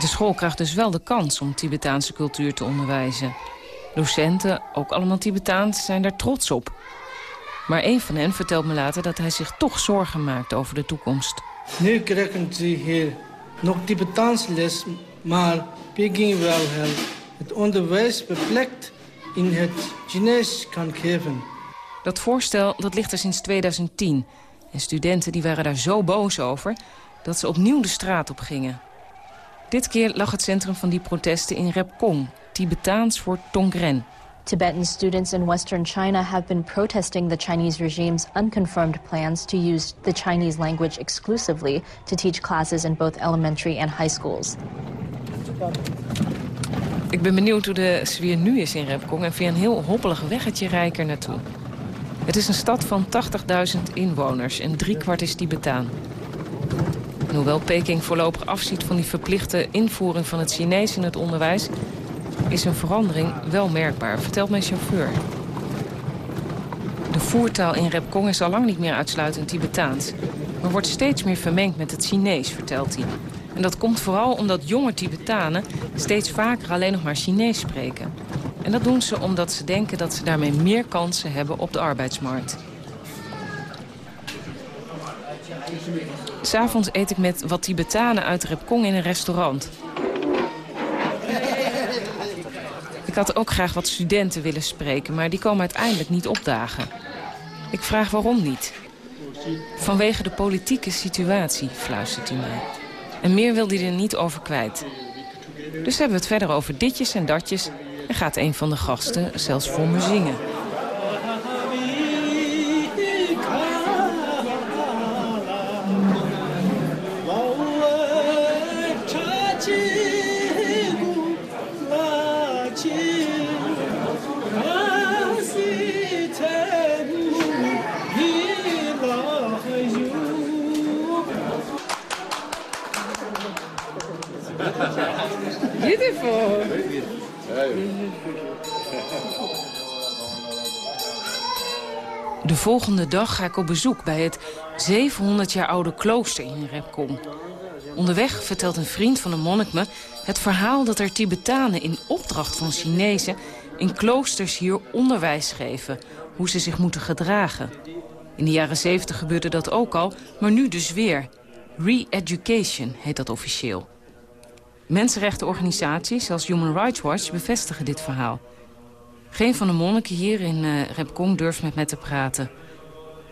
Speaker 8: De school krijgt dus wel de kans om Tibetaanse cultuur te onderwijzen. Docenten, ook allemaal Tibetaans, zijn daar trots op. Maar een van hen vertelt me later dat hij zich toch zorgen maakt over de toekomst.
Speaker 14: Nu krijgen ze hier nog Tibetaans les, maar Peking wel het onderwijs beperkt in het Chinees kan geven.
Speaker 8: Dat voorstel dat ligt er sinds 2010. En studenten die waren daar zo boos over dat ze opnieuw de straat op gingen. Dit keer lag het centrum van die protesten in Repkong, Tibetaans voor Tongren.
Speaker 22: Tibetan students in western China have been protesting the Chinese regime's unconfirmed plans to use the Chinese language exclusively to teach classes in both elementary and high schools.
Speaker 8: Ik ben benieuwd hoe de sfeer nu is in Repkong en via een heel hobbelig weggetje rijker naartoe. Het is een stad van 80.000 inwoners en driekwart is Tibetaan. En hoewel Peking voorlopig afziet van die verplichte invoering van het Chinees in het onderwijs... is een verandering wel merkbaar, vertelt mijn chauffeur. De voertaal in Repkong is al lang niet meer uitsluitend Tibetaans... maar wordt steeds meer vermengd met het Chinees, vertelt hij. En dat komt vooral omdat jonge Tibetanen steeds vaker alleen nog maar Chinees spreken. En dat doen ze omdat ze denken dat ze daarmee meer kansen hebben op de arbeidsmarkt. S'avonds eet ik met wat Tibetanen uit Repkong in een restaurant. Had ook graag wat studenten willen spreken, maar die komen uiteindelijk niet opdagen. Ik vraag waarom niet. Vanwege de politieke situatie, fluistert hij mij. En meer wil hij er niet over kwijt. Dus hebben we het verder over ditjes en datjes... en gaat een van de gasten zelfs voor me zingen. Beautiful. De volgende dag ga ik op bezoek bij het 700 jaar oude klooster in Repkong. Onderweg vertelt een vriend van de monnik me het verhaal dat er Tibetanen in opdracht van Chinezen in kloosters hier onderwijs geven, hoe ze zich moeten gedragen. In de jaren 70 gebeurde dat ook al, maar nu dus weer. Re-education heet dat officieel. Mensenrechtenorganisaties als Human Rights Watch bevestigen dit verhaal. Geen van de monniken hier in uh, Repkong durft met me te praten.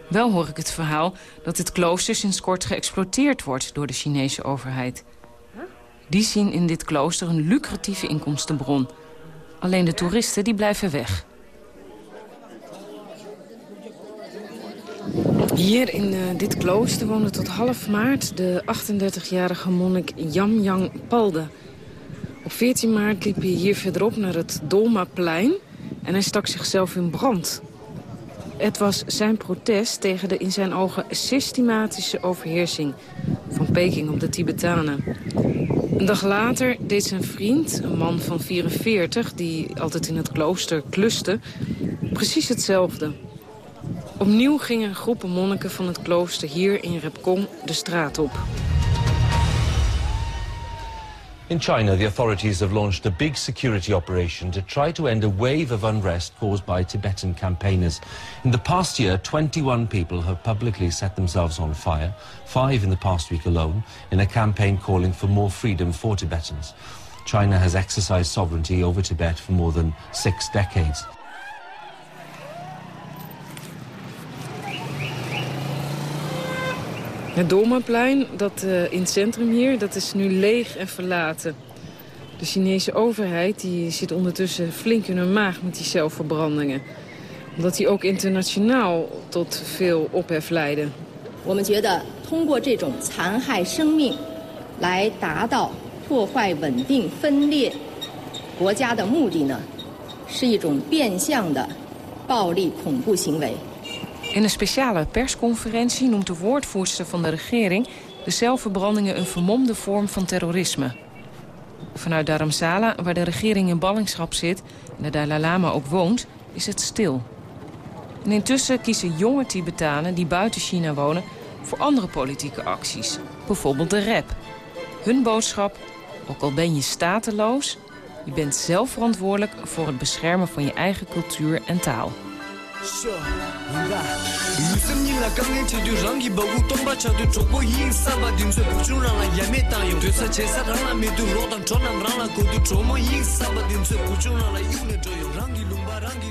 Speaker 8: Wel hoor ik het verhaal dat het klooster sinds kort geëxploiteerd wordt door de Chinese overheid. Die zien in dit klooster een lucratieve inkomstenbron. Alleen de toeristen die blijven weg. Hier in uh, dit klooster woonde tot half maart de 38-jarige monnik Yang Palde. Op 14 maart liep hij hier verderop naar het Dolmaplein en hij stak zichzelf in brand. Het was zijn protest tegen de in zijn ogen systematische overheersing van Peking op de Tibetanen. Een dag later deed zijn vriend, een man van 44 die altijd in het klooster kluste, precies hetzelfde. Opnieuw gingen groepen monniken van het klooster hier in Repkong de straat op.
Speaker 23: In China, the authorities have launched a big security operation to try to end a wave of unrest caused by Tibetan campaigners. In the past year, 21 people have publicly set themselves on fire, five in the past week alone, in a campaign calling for more freedom for Tibetans. China has exercised sovereignty over Tibet for more than six decades.
Speaker 8: Het Dolmaplein, dat uh, in het centrum hier, dat is nu leeg en verlaten. De Chinese overheid die zit ondertussen flink in hun maag met die zelfverbrandingen. Omdat die ook internationaal tot veel ophef leiden.
Speaker 24: 我们觉得通过这种残害生命来达到破坏稳定分裂国家的目的呢，是一种变相的暴力恐怖行为。
Speaker 8: In een speciale persconferentie noemt de woordvoerster van de regering... de zelfverbrandingen een vermomde vorm van terrorisme. Vanuit Dharamsala, waar de regering in ballingschap zit... en de Dalai Lama ook woont, is het stil. En intussen kiezen jonge Tibetanen die buiten China wonen... voor andere politieke acties, bijvoorbeeld de rap. Hun boodschap, ook al ben je stateloos... je bent zelf verantwoordelijk voor het beschermen van je eigen cultuur en taal.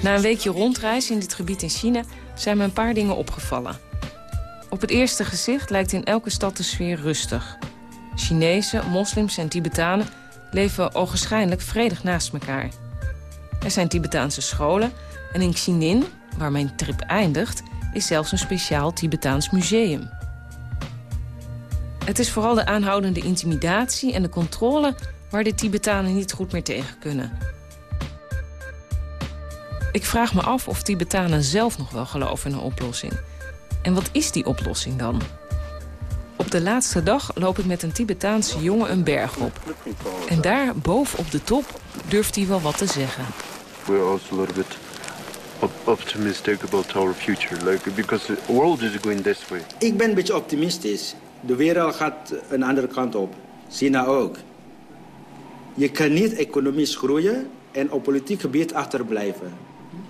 Speaker 8: Na een weekje rondreizen in dit gebied in China zijn me een paar dingen opgevallen. Op het eerste gezicht lijkt in elke stad de sfeer rustig. Chinezen, moslims en Tibetanen leven ogenschijnlijk vredig naast elkaar. Er zijn Tibetaanse scholen en in Xining, waar mijn trip eindigt... is zelfs een speciaal Tibetaans museum. Het is vooral de aanhoudende intimidatie en de controle... waar de Tibetanen niet goed meer tegen kunnen. Ik vraag me af of Tibetanen zelf nog wel geloven in een oplossing. En wat is die oplossing dan? Op de laatste dag loop ik met een Tibetaanse jongen een berg op. En daar, boven op de top, durft hij wel wat te zeggen.
Speaker 18: Optimistic about our future, like because the world is going this way.
Speaker 20: Ik ben een beetje optimistisch. De wereld gaat een andere kant op. China ook. Je kan niet economisch groeien en op politiek gebied achterblijven.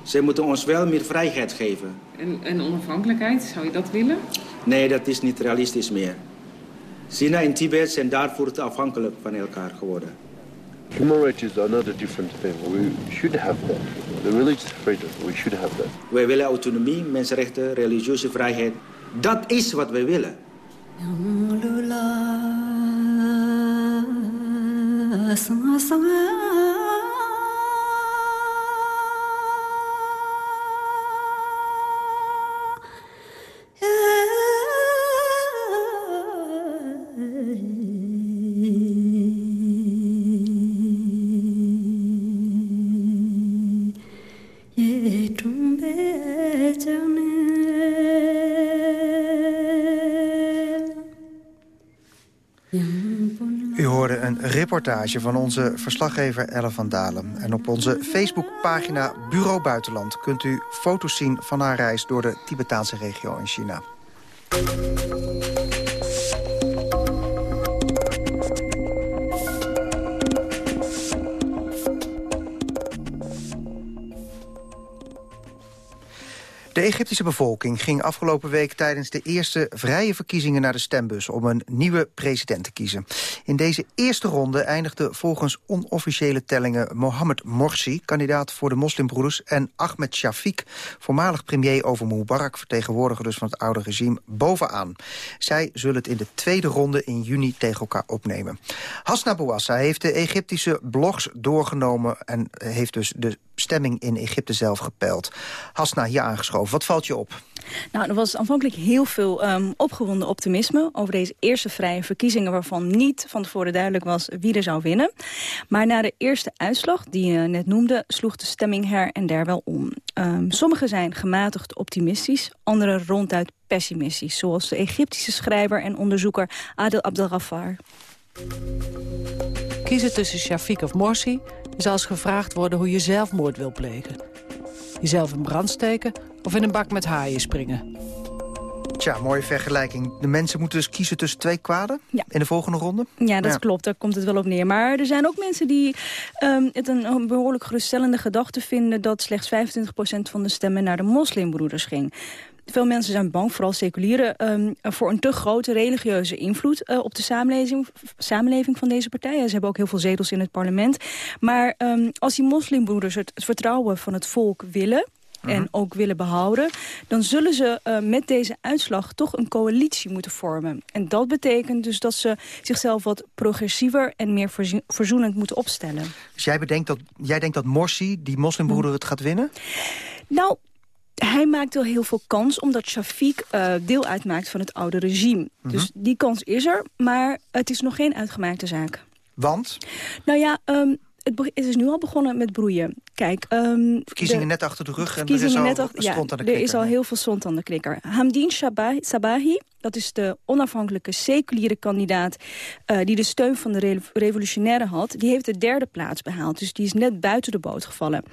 Speaker 20: Ze moeten ons wel meer vrijheid geven.
Speaker 8: En, en onafhankelijkheid, zou je dat willen?
Speaker 20: Nee, dat is niet realistisch meer. China en Tibet zijn daarvoor te afhankelijk van elkaar geworden.
Speaker 18: Human rights is another different thing. We should have that. The religious freedom, we should have that.
Speaker 20: Wij willen autonomie, mensenrechten, religieuze vrijheid. Dat is wat wij willen.
Speaker 6: Reportage van onze verslaggever Elle van Dalen. En op onze Facebookpagina Bureau Buitenland... kunt u foto's zien van haar reis door de Tibetaanse regio in China. De Egyptische bevolking ging afgelopen week tijdens de eerste vrije verkiezingen naar de stembus om een nieuwe president te kiezen. In deze eerste ronde eindigde volgens onofficiële tellingen Mohammed Morsi, kandidaat voor de moslimbroeders, en Ahmed Shafiq, voormalig premier over Mubarak, vertegenwoordiger dus van het oude regime, bovenaan. Zij zullen het in de tweede ronde in juni tegen elkaar opnemen. Hasna Bouassa heeft de Egyptische blogs doorgenomen en heeft dus de stemming in Egypte zelf gepeild. Hasna, hier aangeschoven. Wat valt je op?
Speaker 25: Nou, er was aanvankelijk heel veel um, opgewonden optimisme over deze eerste vrije verkiezingen waarvan niet van tevoren duidelijk was wie er zou winnen. Maar na de eerste uitslag, die je net noemde, sloeg de stemming her en der wel om. Um, sommigen zijn gematigd optimistisch, anderen ronduit pessimistisch, zoals de Egyptische schrijver en onderzoeker Adel Abdelgafar.
Speaker 26: Kiezen tussen Shafiq of Morsi is als gevraagd worden hoe je zelfmoord wil plegen. Jezelf in brand steken of in een bak met haaien springen.
Speaker 6: Tja, mooie vergelijking. De mensen moeten dus kiezen tussen twee kwaden in de volgende ronde?
Speaker 25: Ja, dat klopt. Daar komt het wel op neer. Maar er zijn ook mensen die um, het een behoorlijk geruststellende gedachte vinden... dat slechts 25% van de stemmen naar de moslimbroeders ging. Veel mensen zijn bang, vooral seculieren, um, voor een te grote religieuze invloed uh, op de samenleving, samenleving van deze partijen. Ze hebben ook heel veel zetels in het parlement. Maar um, als die moslimbroeders het, vertrouwen van het volk willen en ook willen behouden... dan zullen ze uh, met deze uitslag toch een coalitie moeten vormen. En dat betekent dus dat ze zichzelf wat progressiever... en meer verzoenend moeten opstellen.
Speaker 6: Dus jij, bedenkt dat, jij denkt dat Morsi, die moslimbroeder, het gaat winnen?
Speaker 25: Nou, hij maakt wel heel veel kans, omdat Shafiq uh, deel uitmaakt van het oude regime. Mm -hmm. Dus die kans is er, maar het is nog geen uitgemaakte zaak.
Speaker 6: Want?
Speaker 25: Nou ja, um, het, het, is nu al begonnen met broeien. Kijk, um,
Speaker 6: verkiezingen
Speaker 25: de,
Speaker 6: net achter de rug en er is al net achter, ja, aan de
Speaker 25: Er is al heel veel stond aan de klikker. Hamdin Sabahi, Sabahi dat is de onafhankelijke seculiere kandidaat... Uh, die de steun van de re revolutionaire had... die heeft de derde plaats behaald. Dus die is net buiten de boot gevallen.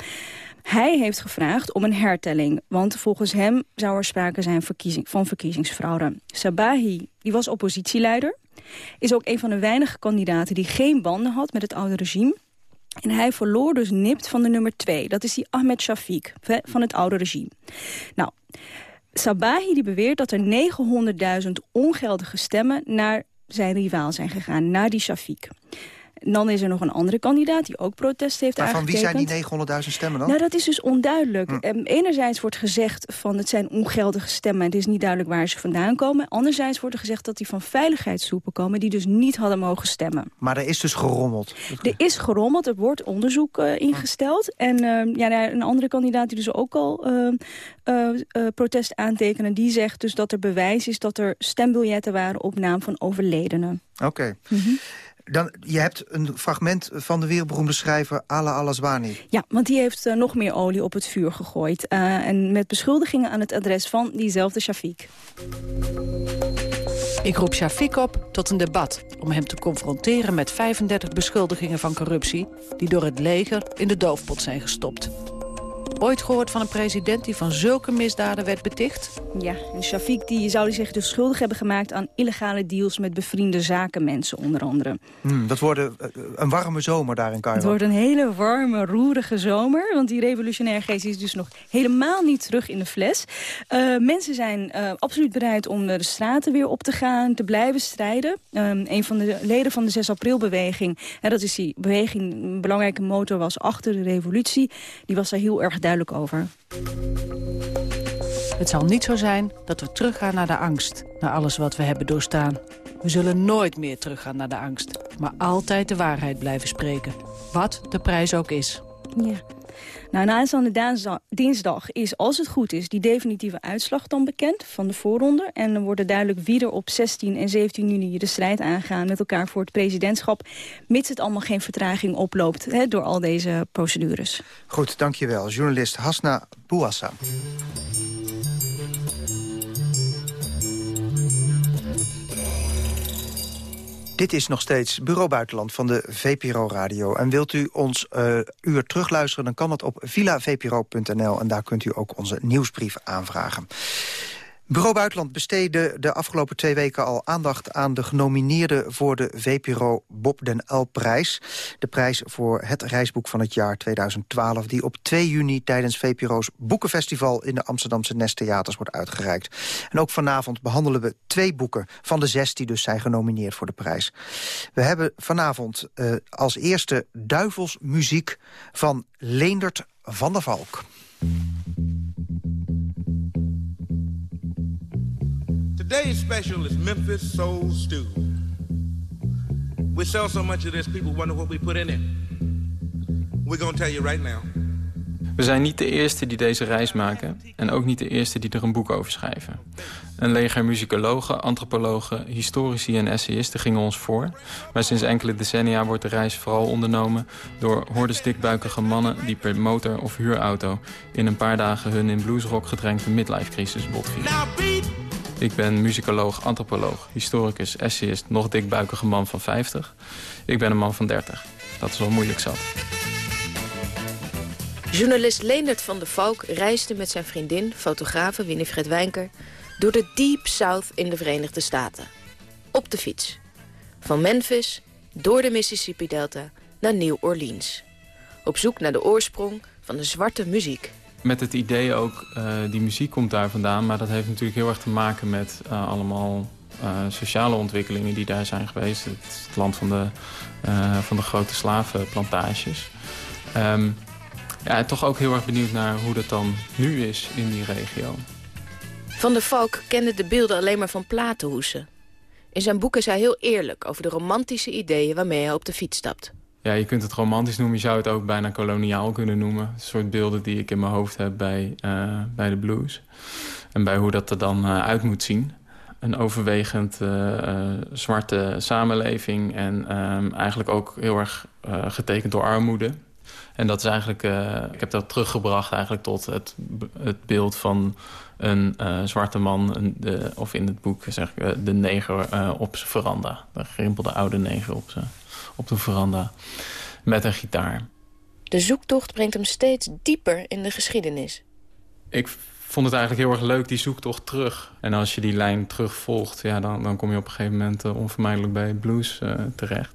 Speaker 25: Hij heeft gevraagd om een hertelling, want volgens hem zou er sprake zijn verkiezing, van verkiezingsfraude. Sabahi die was oppositieleider, is ook een van de weinige kandidaten die geen banden had met het oude regime. En hij verloor dus nipt van de nummer 2. Dat is die Ahmed Shafiq van het oude regime. Nou, Sabahi die beweert dat er 900.000 ongeldige stemmen naar zijn rivaal zijn gegaan, naar die Shafiq dan is er nog een andere kandidaat die ook protest heeft
Speaker 6: maar
Speaker 25: van
Speaker 6: wie zijn die 900.000 stemmen dan?
Speaker 25: Nou, dat is dus onduidelijk. Hm. Ehm, enerzijds wordt gezegd van het zijn ongeldige stemmen... het is niet duidelijk waar ze vandaan komen. Anderzijds wordt er gezegd dat die van veiligheidssoepen komen... die dus niet hadden mogen stemmen.
Speaker 6: Maar er is dus gerommeld?
Speaker 25: Er is gerommeld, er wordt onderzoek uh, ingesteld. En uh, ja, een andere kandidaat die dus ook al uh, protest aantekenen... die zegt dus dat er bewijs is dat er stembiljetten waren op naam van overledenen.
Speaker 6: Oké. Mhm. Dan, je hebt een fragment van de wereldberoemde schrijver Ala Alaswani.
Speaker 25: Ja, want die heeft uh, nog meer olie op het vuur gegooid. Uh, en met beschuldigingen aan het adres van diezelfde Shafiq.
Speaker 26: Ik roep Shafiq op tot een debat om hem te confronteren met 35 beschuldigingen van corruptie... die door het leger in de doofpot zijn gestopt. Ooit gehoord van een president die van zulke misdaden werd beticht?
Speaker 25: Ja, en Shafiq die zou zich dus schuldig hebben gemaakt aan illegale deals met bevriende zakenmensen onder andere.
Speaker 6: Hmm, dat wordt een warme zomer daar in Cairo.
Speaker 25: Het wordt een hele warme, roerige zomer, want die revolutionaire geest is dus nog helemaal niet terug in de fles. Uh, mensen zijn uh, absoluut bereid om de straten weer op te gaan, te blijven strijden. Um, een van de leden van de 6 april beweging, hè, dat is die beweging, een belangrijke motor was achter de revolutie, die was daar heel erg duidelijk over.
Speaker 26: Het zal niet zo zijn dat we teruggaan naar de angst, naar alles wat we hebben doorstaan. We zullen nooit meer teruggaan naar de angst, maar altijd de waarheid blijven spreken. Wat de prijs ook is.
Speaker 25: Ja. Nou, na aanstaande dinsdag is, als het goed is, die definitieve uitslag dan bekend van de voorronde. En dan wordt duidelijk wie er op 16 en 17 juni de strijd aangaan met elkaar voor het presidentschap. Mits het allemaal geen vertraging oploopt door al deze procedures.
Speaker 6: Goed, dankjewel. Journalist Hasna Bouassa. Dit is nog steeds Bureau Buitenland van de VPRO Radio. En wilt u ons uh, uur terugluisteren, dan kan dat op villavpro.nl. En daar kunt u ook onze nieuwsbrief aanvragen. Bureau Buitenland besteedde de afgelopen twee weken al aandacht aan de genomineerden voor de VPRO Bob den L-prijs. De prijs voor het reisboek van het jaar 2012 die op 2 juni tijdens VPRO's Boekenfestival in de Amsterdamse Nesttheaters wordt uitgereikt. En ook vanavond behandelen we twee boeken van de zes die dus zijn genomineerd voor de prijs. We hebben vanavond uh, als eerste Duivelsmuziek van Leendert van der Valk.
Speaker 27: Today's special is Memphis Soul Stew. We sell so much of this, people wonder what we put in it. We're gonna tell you right now.
Speaker 28: We zijn niet de eerste die deze reis maken en ook niet de eerste die er een boek over schrijven. Een leger muzikologen, antropologen, historici en essayisten gingen ons voor. Maar sinds enkele decennia wordt de reis vooral ondernomen door hordes dikbuikige mannen die per motor of huurauto in een paar dagen hun in bluesrock gedrenkte midlife crisis botvieren. Ik ben muzikoloog, antropoloog, historicus, essayist, nog dikbuikige man van 50. Ik ben een man van 30. Dat is wel moeilijk zat.
Speaker 29: Journalist Leendert van de Valk reisde met zijn vriendin, fotografe Winifred Wijnker... door de Deep South in de Verenigde Staten. Op de fiets. Van Memphis, door de Mississippi-delta, naar New Orleans. Op zoek naar de oorsprong van de zwarte muziek
Speaker 28: met het idee ook, uh, die muziek komt daar vandaan... maar dat heeft natuurlijk heel erg te maken met uh, allemaal uh, sociale ontwikkelingen die daar zijn geweest. Het, land van de, van de grote slavenplantages. Um, ja, toch ook heel erg benieuwd naar hoe dat dan nu is in die regio.
Speaker 29: Van der Valk kende de beelden alleen maar van platenhoesen. In zijn boek is hij heel eerlijk over de romantische ideeën waarmee hij op de fiets stapt
Speaker 28: ja, je kunt het romantisch noemen. Je zou het ook bijna koloniaal kunnen noemen. Een soort beelden die ik in mijn hoofd heb bij, uh, bij de blues. En bij hoe dat er dan uh, uit moet zien. Een overwegend uh, zwarte samenleving. En um, eigenlijk ook heel erg getekend door armoede. En dat is eigenlijk, ik heb dat teruggebracht eigenlijk tot het, het beeld van een zwarte man. De, of in het boek zeg ik de neger op zijn veranda. De gerimpelde oude neger op zijn op de veranda met een gitaar.
Speaker 29: De zoektocht brengt hem steeds dieper in de geschiedenis.
Speaker 28: Ik vond het eigenlijk heel erg leuk, die zoektocht terug. En als je die lijn terugvolgt, ja, dan, dan kom je op een gegeven moment uh, onvermijdelijk bij blues uh, terecht.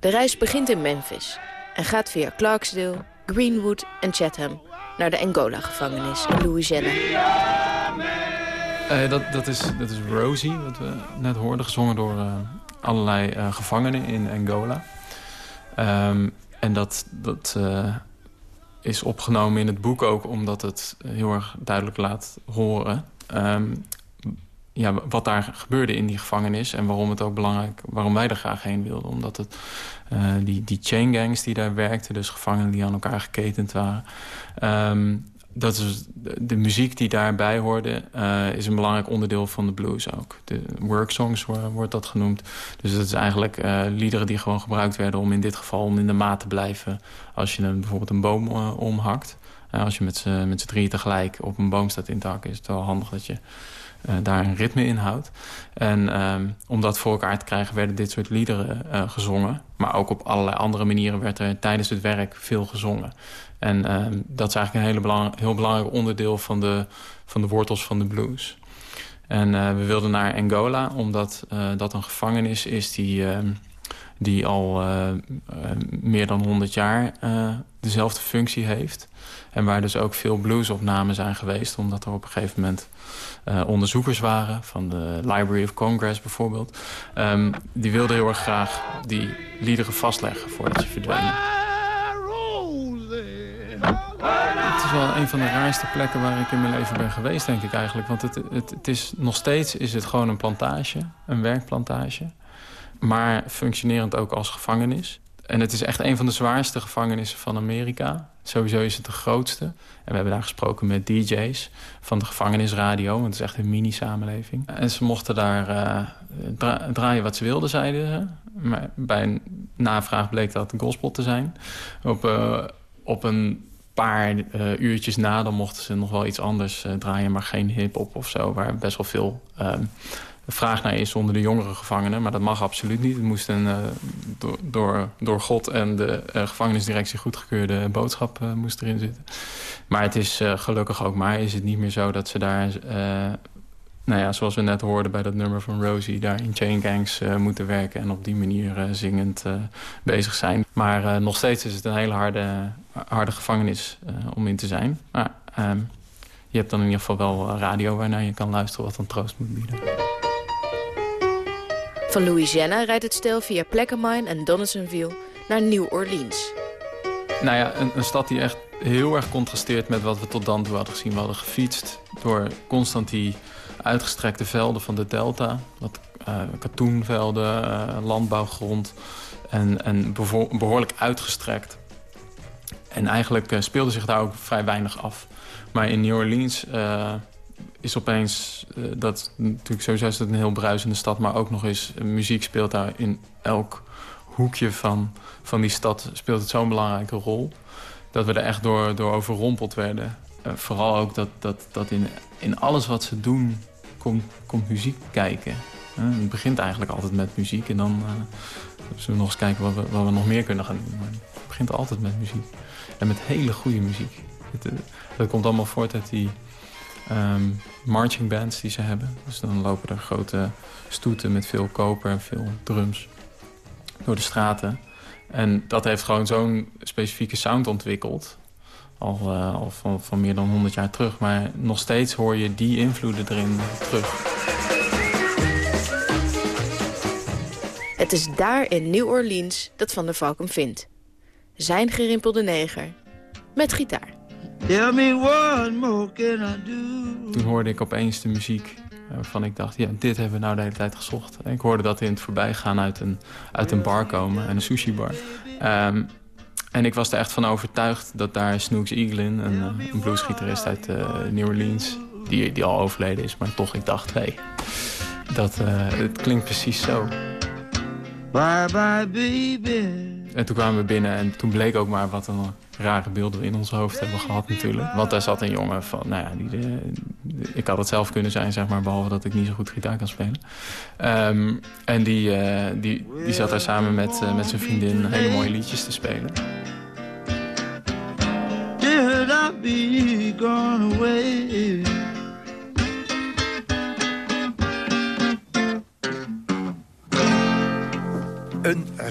Speaker 29: De reis begint in Memphis en gaat via Clarksdale, Greenwood en Chatham naar de Angola-gevangenis in Louisiana.
Speaker 28: Uh, dat, dat, is, dat is Rosie, wat we net hoorden, gezongen door uh, allerlei uh, gevangenen in Angola. Um, en dat, dat is opgenomen in het boek ook omdat het heel erg duidelijk laat horen... Um, ja, wat daar gebeurde in die gevangenis en waarom het ook belangrijk, waarom wij er graag heen wilden. Omdat het, die, die chain gangs die daar werkten, dus gevangenen die aan elkaar geketend waren. Um, dat de, muziek die daarbij hoorde, uh, is een belangrijk onderdeel van de blues ook. De worksongs wordt dat genoemd. Dus dat is eigenlijk uh, liederen die gewoon gebruikt werden om in dit geval in de maat te blijven. Als je een, bijvoorbeeld een boom omhakt. als je met z'n drieën tegelijk op een boom staat in te hakken, is het wel handig dat je daar een ritme in houdt. En um, om dat voor elkaar te krijgen werden dit soort liederen gezongen. Maar ook op allerlei andere manieren werd er tijdens het werk veel gezongen. En um, dat is eigenlijk een hele belang heel belangrijk onderdeel van de, van de wortels van de blues. En uh, we wilden naar Angola, omdat dat een gevangenis is die, ehm, die al meer dan 100 jaar dezelfde functie heeft. En waar dus ook veel bluesopnamen zijn geweest. Omdat er op een gegeven moment onderzoekers waren. Van de Library of Congress bijvoorbeeld. Um, die wilden heel erg graag die liederen vastleggen voordat ze verdwenen. Het is wel een van de raarste plekken waar ik in mijn leven ben geweest, denk ik eigenlijk. Want het, het, het is, nog steeds is het gewoon een plantage, een werkplantage. Maar functionerend ook als gevangenis. En het is echt een van de zwaarste gevangenissen van Amerika. Sowieso is het de grootste. En we hebben daar gesproken met DJ's van de gevangenisradio. Want het is echt een mini-samenleving. En ze mochten daar uh, draaien wat ze wilden, zeiden ze. Maar bij een navraag bleek dat gospel te zijn. Op, uh, op een paar uh, uurtjes na, dan mochten ze nog wel iets anders draaien... maar geen hip-hop of zo, waar best wel veel ehm, vraag naar is onder de jongere gevangenen. Maar dat mag absoluut niet. Het moest een uh, door, door God en de gevangenisdirectie goedgekeurde boodschap moest erin zitten. Maar het is gelukkig ook maar is het niet meer zo dat ze daar... nou ja, zoals we net hoorden bij dat nummer van Rosie... daar in chain gangs moeten werken en op die manier zingend bezig zijn. Maar nog steeds is het een hele harde, harde gevangenis om in te zijn. Maar ehm, je hebt dan in ieder geval wel radio waarnaar je kan luisteren... wat dan troost moet bieden.
Speaker 29: Van Louisiana rijdt het stel via Plaquemine en Donaldsonville naar New Orleans.
Speaker 28: Nou ja, een, een, stad die echt heel erg contrasteert met wat we tot dan toe hadden gezien. We hadden gefietst door constant die uitgestrekte velden van de delta. Wat uh, katoenvelden, uh, landbouwgrond en, en behoorlijk uitgestrekt. En eigenlijk uh, speelde zich daar ook vrij weinig af. Maar in New Orleans is opeens, uh, dat natuurlijk sowieso is het een heel bruisende stad... maar ook nog eens, uh, muziek speelt daar in elk hoekje van, van die stad... speelt het zo'n belangrijke rol, dat we er echt door, door overrompeld werden. Uh, vooral ook dat, dat, dat in, in alles wat ze doen, komt, komt muziek kijken. het begint eigenlijk altijd met muziek en dan zullen we nog eens kijken wat we, wat we nog meer kunnen gaan doen. Maar het begint altijd met muziek. En met hele goede muziek. Het, dat komt allemaal voort uit die um, marching bands die ze hebben. Dus dan lopen er grote stoeten met veel koper en veel drums door de straten. En dat heeft gewoon zo'n specifieke sound ontwikkeld. Al, al van, van, meer dan 100 jaar terug. Maar nog steeds hoor je die invloeden erin terug.
Speaker 29: Het is daar in New Orleans dat Van der Valk vindt. Zijn gerimpelde neger. Met gitaar. Tell me what
Speaker 28: more can I do? Toen hoorde ik opeens de muziek eh, waarvan ik dacht, ja, dit hebben we nou de hele tijd gezocht. ik hoorde dat in het voorbijgaan uit een, uit een bar komen, een sushi bar. Um, en ik was er echt van overtuigd dat daar Snooks Eaglin, een, eh, een bluesgitarist uit uh, New Orleans, die, die al overleden is, maar toch, ik dacht, hé, hey, dat uh, het klinkt precies zo. Bye bye baby. En toen kwamen we binnen en toen bleek ook maar wat een rare beelden in ons hoofd hebben gehad natuurlijk. Want daar zat een jongen van, nou ja, die, de, ik had het zelf kunnen zijn, zeg maar, behalve dat ik niet zo goed gitaar kan spelen. Um, en die, uh, die, die zat daar samen met, uh, met zijn vriendin hele mooie liedjes te spelen.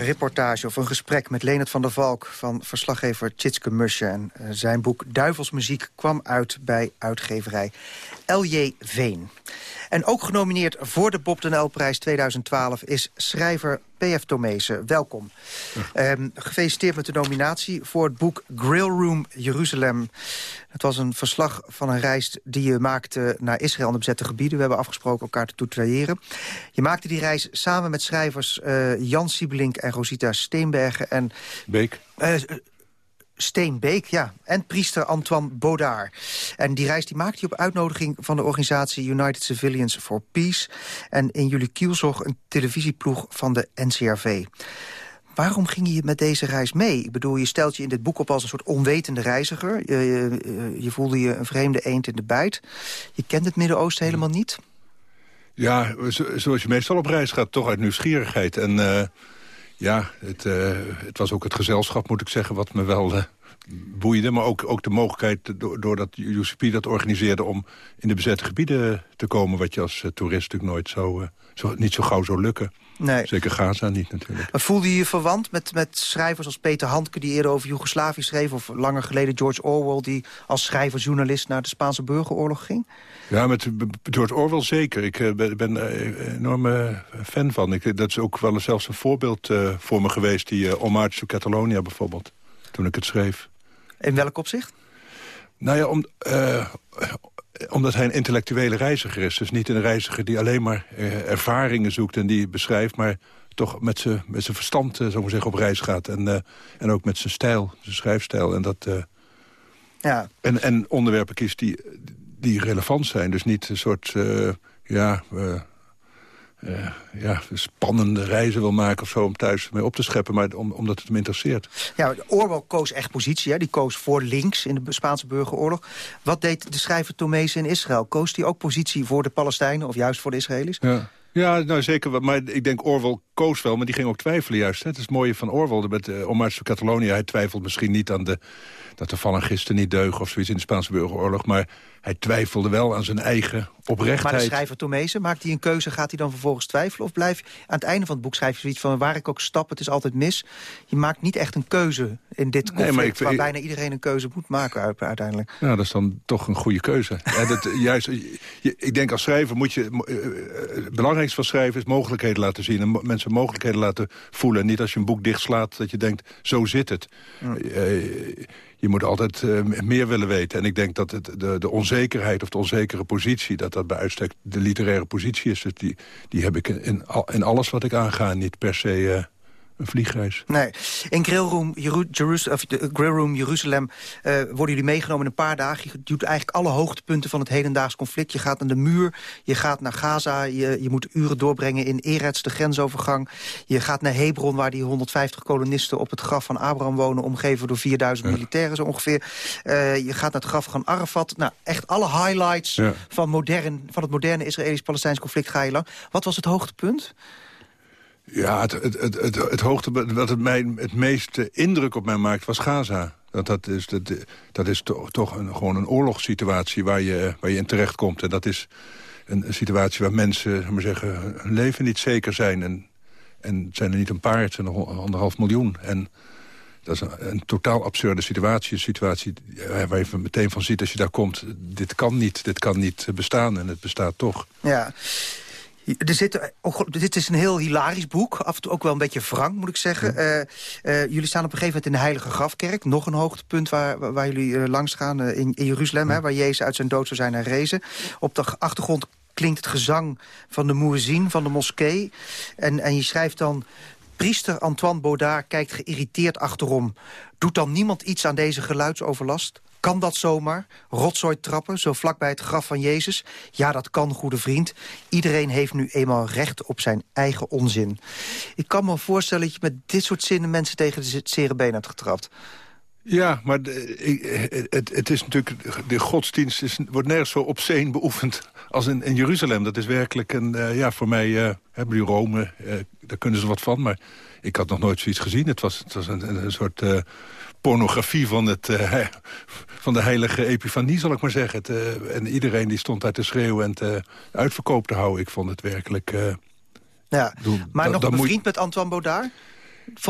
Speaker 6: Reportage of een gesprek met Leonard van der Valk... van verslaggever Tjitske Musje. En uh, zijn boek Duivelsmuziek kwam uit bij uitgeverij L.J. Veen. En ook genomineerd voor de Bob de Nijl-prijs 2012 is schrijver P.F. Tomezen. Welkom. Um, gefeliciteerd met de nominatie voor het boek Grill Room Jeruzalem. Het was een verslag van een reis die je maakte naar Israël en de bezette gebieden. We hebben afgesproken elkaar te tutoyeren. Je maakte die reis samen met schrijvers uh, Jan Siebelink en Rosita Steenbergen. En,
Speaker 30: Beek.
Speaker 6: Uh, Steenbeek, ja. En priester Antoine Baudard. En die reis die maakte hij op uitnodiging van de organisatie United Civilians for Peace. En in jullie kielzog een televisieploeg van de NCRV. Waarom ging je met deze reis mee? Ik bedoel, je stelt je in dit boek op als een soort onwetende reiziger. Je, je, je voelde je een vreemde eend in de bijt. Je kent het Midden-Oosten helemaal niet.
Speaker 30: Ja, zoals je meestal op reis gaat, toch uit nieuwsgierigheid. En uh, ja, het, uh, het, was ook het gezelschap, moet ik zeggen, wat me wel uh, boeide. Maar ook, ook de mogelijkheid, doordat UCP dat organiseerde... om in de bezette gebieden te komen... wat je als toerist natuurlijk nooit zo, zo, niet zo gauw zou lukken.
Speaker 6: Nee.
Speaker 30: Zeker Gaza niet natuurlijk.
Speaker 6: Maar voelde je je verwant met, met schrijvers als Peter Handke... die eerder over Joegoslavië schreef... of langer geleden George Orwell... die als schrijver-journalist naar de Spaanse burgeroorlog ging?
Speaker 30: Ja, met George Orwell zeker. Ik uh, ben een enorme fan van. Ik, dat is ook wel zelfs een voorbeeld uh, voor me geweest... die uh, Homage to Catalonia bijvoorbeeld, toen ik het schreef.
Speaker 6: In welk opzicht?
Speaker 30: Nou ja, om, omdat hij een intellectuele reiziger is. Dus niet een reiziger die alleen maar uh, ervaringen zoekt en die beschrijft... maar toch met zijn met verstand, zo maar zeggen, op reis gaat. En, uh, en ook met zijn stijl, zijn schrijfstijl. En, dat,
Speaker 6: ja.
Speaker 30: en, en onderwerpen kiest die, die relevant zijn. Dus niet een soort... ja, uh, ja, spannende reizen wil maken of zo om thuis mee op te scheppen, maar om, omdat het hem interesseert.
Speaker 6: Ja, Orwell koos echt positie, hè? die koos voor links in de Spaanse burgeroorlog. Wat deed de schrijver Tomezen in Israël? Koos hij ook positie voor de Palestijnen of juist voor de Israëli's?
Speaker 30: Ja. Ja, nou zeker. Maar ik denk Orwell koos wel, maar die ging ook twijfelen juist. Hè. Het is het mooie van Orwell. Met uh, Omar Catalonia, hij twijfelt misschien niet aan de, dat de falangisten niet deugen... of zoiets in de Spaanse burgeroorlog. Maar hij twijfelde wel aan zijn eigen oprechtheid.
Speaker 6: Maar de schrijver Tomezen, maakt hij een keuze? Gaat hij dan vervolgens twijfelen? Of blijf aan het einde van het boek schrijf je zoiets van... waar ik ook stap, het is altijd mis. Je maakt niet echt een keuze in dit conflict... Nee, ik, waar ik, bijna iedereen een keuze moet maken uiteindelijk.
Speaker 30: Ja, dat is dan toch een goede keuze. ja, dat, juist, je, ik denk als schrijver moet je... Uh, het belangrijkste van schrijven is mogelijkheden laten zien... en mensen mogelijkheden laten voelen. Niet als je een boek dichtslaat dat je denkt, zo zit het. Ja. Je moet altijd uh, meer willen weten. En ik denk dat het, de, de onzekerheid of de onzekere positie... dat dat bij uitstek de literaire positie is. Dus die, die heb ik in, in alles wat ik aanga. Niet per se uh, een vliegreis.
Speaker 6: Nee. In Grillroom, Jeru Jeruzalem, of de Grillroom Jeruzalem uh, worden jullie meegenomen in een paar dagen. Je doet eigenlijk alle hoogtepunten van het hedendaags conflict. Je gaat naar de muur, je gaat naar Gaza, je, je moet uren doorbrengen in Eretz, de grensovergang. Je gaat naar Hebron, waar die 150 kolonisten op het graf van Abraham wonen... omgeven door 4000 ja. militairen zo ongeveer. Uh, je gaat naar het graf van Arafat. Nou, echt alle highlights ja. van, modern, van het moderne Israëlisch-Palestijns conflict ga je lang. Wat was het hoogtepunt?
Speaker 30: Ja, het, het, het, het, hoogte wat het, mij, het meeste indruk op mij maakt was Gaza. Dat, dat is, dat, dat is toch, toch gewoon een oorlogssituatie waar je, waar je in terecht komt. En dat is een, situatie waar mensen maar zeggen, hun leven niet zeker zijn. En, en zijn er niet een paar, het zijn er anderhalf miljoen. En dat is een, een totaal absurde situatie. Een situatie waar je meteen van ziet als je daar komt... dit kan niet, dit kan niet bestaan en het bestaat toch.
Speaker 6: Ja. Er zit, oh, dit is een heel hilarisch boek. Af en toe ook wel een beetje wrang, moet ik zeggen. Ja. Uh, uh, jullie staan op een gegeven moment in de Heilige Grafkerk. Nog een hoogtepunt waar, waar jullie uh, langs gaan in, in, Jeruzalem. Ja. Hè, waar Jezus uit zijn dood zou zijn herrezen. Op de achtergrond klinkt het gezang van de muezzin van de moskee. En, en je schrijft dan... Priester Antoine Baudard kijkt geïrriteerd achterom. Doet dan niemand iets aan deze geluidsoverlast? Kan dat zomaar? Rotzooi trappen, zo vlakbij het graf van Jezus? Ja, dat kan, goede vriend. Iedereen heeft nu eenmaal recht op zijn eigen onzin. Ik kan me voorstellen dat je met dit soort zinnen... mensen tegen de zere hebt getrapt.
Speaker 30: Ja, maar het, het, is natuurlijk... De godsdienst is, wordt nergens zo obscene beoefend als in, Jeruzalem. Dat is werkelijk een... Uh, ja, voor mij... Hebben die Rome, uh, daar kunnen ze wat van. Maar ik had nog nooit zoiets gezien. Het was, het was een, een soort pornografie van, het, uh, van de heilige epifanie, zal ik maar zeggen. Het, uh, en iedereen die stond daar te schreeuwen en te uitverkoop te houden. Ik vond het werkelijk... Uh,
Speaker 6: ja, doen. Maar nog een vriend met Antoine Baudard?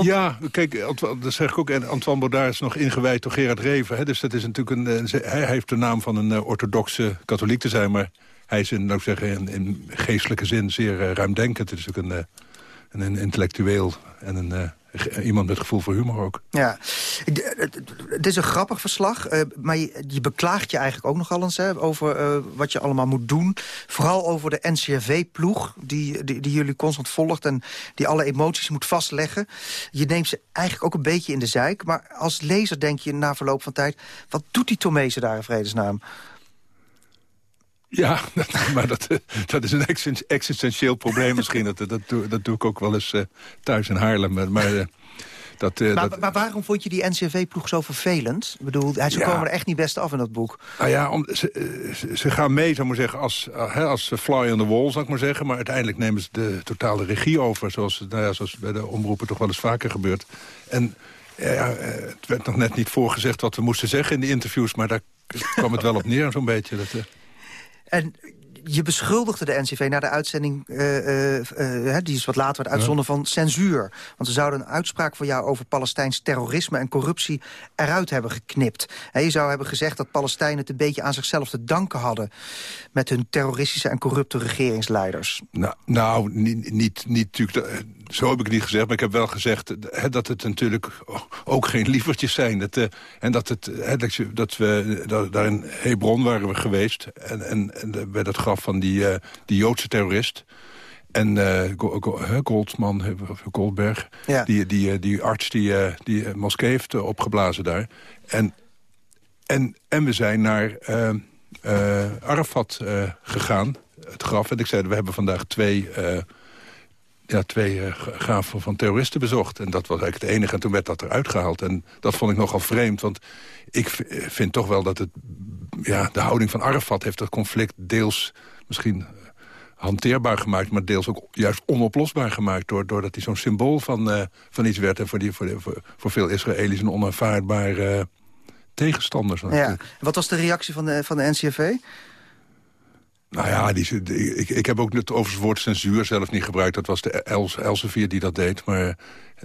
Speaker 30: Ja, kijk, dat zeg ik ook. En Antoine Baudard is nog ingewijd door Gerard Reven. Hè, dus dat is natuurlijk een, hij heeft de naam van een orthodoxe katholiek te zijn... maar hij is in, nou zeggen, in, in geestelijke zin zeer ruimdenkend. Het is ook een, een, intellectueel en een, iemand met gevoel voor humor ook.
Speaker 6: Ja, het is een grappig verslag, maar je, beklaagt je eigenlijk ook nogal eens hè, over wat je allemaal moet doen. Vooral over de NCRV-ploeg die, die, jullie constant volgt en die alle emoties moet vastleggen. Je neemt ze eigenlijk ook een beetje in de zijk, maar als lezer denk je na verloop van tijd... wat doet die Tomezen daar in vredesnaam?
Speaker 30: Ja, maar dat, dat is een existentieel probleem misschien. Dat, dat, doe, dat doe ik ook wel eens uh, thuis in Haarlem. Maar, uh, dat,
Speaker 6: uh, maar, dat... maar, waarom vond je die NCV-ploeg zo vervelend? Ik bedoel, ze ja. komen er echt niet best af in dat boek.
Speaker 30: Nou ja, om, ze, ze, gaan mee, zou maar zeggen, als, als fly on the wall, zou ik maar zeggen. Maar uiteindelijk nemen ze de totale regie over. Zoals, nou ja, zoals bij de omroepen toch wel eens vaker gebeurt. En ja, het werd nog net niet voorgezegd wat we moesten zeggen in de interviews. Maar daar kwam het wel op neer, zo'n beetje. Dat,
Speaker 6: en je beschuldigde de NCV na de uitzending... Uh, uh, die is wat later werd uitzonden van censuur. Want ze zouden een uitspraak van jou over Palestijns terrorisme en corruptie... eruit hebben geknipt. En je zou hebben gezegd dat Palestijnen het een beetje aan zichzelf te danken hadden... met hun terroristische en corrupte regeringsleiders.
Speaker 30: Nou, nou niet, niet, niet natuurlijk zo heb ik niet gezegd, maar ik heb wel gezegd hè, dat het natuurlijk ook geen lievertjes zijn. Dat, uh, en dat, het, dat, we dat, daar in Hebron waren we geweest. En, en, en bij dat graf van die, uh, die Joodse terrorist. En uh, Goldman, Goldberg, ja. die, die, die arts die, die moskee heeft opgeblazen daar. En, en, en we zijn naar Arafat gegaan, het graf. En ik zei, we hebben vandaag twee ja, twee uh, graven van terroristen bezocht. En dat was eigenlijk het enige. En toen werd dat eruit gehaald. En dat vond ik nogal vreemd. Want ik vind toch wel dat het, ja, de houding van Arafat... heeft het conflict deels misschien eh, hanteerbaar gemaakt... maar deels ook juist onoplosbaar gemaakt... doordat hij zo'n symbool van, van iets werd... en voor, die, voor, voor, voor veel Israëli's een onaanvaardbare uh, tegenstanders.
Speaker 6: Ja. Wat was de reactie van de, van de NCRV?
Speaker 30: Nou ja, die, ik, ik heb ook het over het woord censuur zelf niet gebruikt. Dat was de Els, Elsevier die dat deed. Maar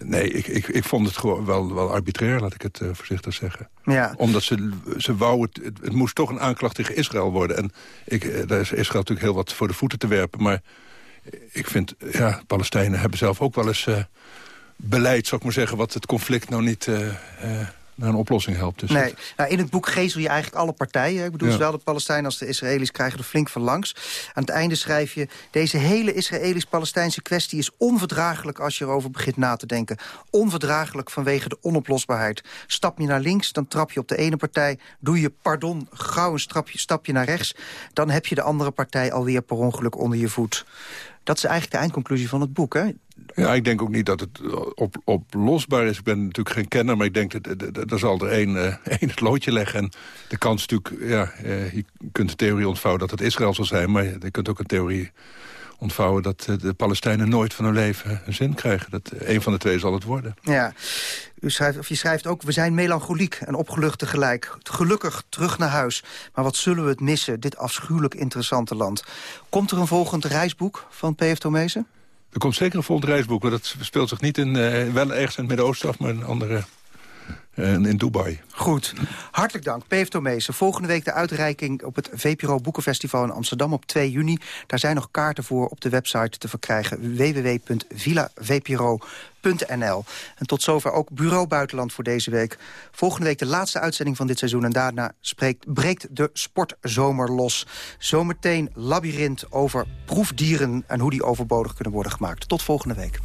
Speaker 30: nee, ik, ik, ik vond het gewoon wel, wel arbitrair, laat ik het uh, voorzichtig zeggen. Ja. Omdat ze, ze wou het, het, moest toch een aanklacht tegen Israël worden. En ik, eh, daar is Israël natuurlijk heel wat voor de voeten te werpen. Maar ik vind, ja, Palestijnen hebben zelf ook wel eens uh, beleid, zou ik maar zeggen... wat het conflict nou niet... Uh, naar een oplossing helpt. Dus
Speaker 6: nee, nou, in het boek gezel je eigenlijk alle partijen. Ik bedoel, zowel de Palestijnen als de Israëli's krijgen er flink van langs. Aan het einde schrijf je... deze hele Israëlisch-Palestijnse kwestie is onverdraaglijk... als je erover begint na te denken. Onverdraaglijk vanwege de onoplosbaarheid. Stap je naar links, dan trap je op de ene partij. Doe je, pardon, gauw een stapje, stapje naar rechts... dan heb je de andere partij alweer per ongeluk onder je voet. Dat is eigenlijk de eindconclusie van het boek, hè?
Speaker 30: Ja, ik denk ook niet dat het op, oplosbaar is. Ik ben natuurlijk geen kenner, maar ik denk dat er zal er één, uh, één het loodje leggen. En de kans natuurlijk, ja, uh, je kunt de theorie ontvouwen dat het Israël zal zijn... maar je kunt ook een theorie ontvouwen dat de Palestijnen nooit van hun leven een zin krijgen. Dat een van de twee zal het worden.
Speaker 6: Ja, u schrijft, of je schrijft ook, we zijn melancholiek en opgelucht tegelijk. Gelukkig terug naar huis. Maar wat zullen we het missen, dit afschuwelijk interessante land. Komt er een volgend reisboek van P.F. Tomezen?
Speaker 30: Er komt zeker een volgend reisboek, maar dat speelt zich niet in, uh, wel ergens in het Midden-Oosten af, maar een andere uh, in Dubai.
Speaker 6: Goed. Hartelijk dank, P.F. Tomezen. Volgende week de uitreiking op het VPRO Boekenfestival in Amsterdam op 2 juni. Daar zijn nog kaarten voor op de website te verkrijgen www.villavpro.nl. En tot zover ook Bureau Buitenland voor deze week. Volgende week de laatste uitzending van dit seizoen... en daarna spreekt, breekt de sportzomer los. Zometeen labyrint over proefdieren... en hoe die overbodig kunnen worden gemaakt. Tot volgende week.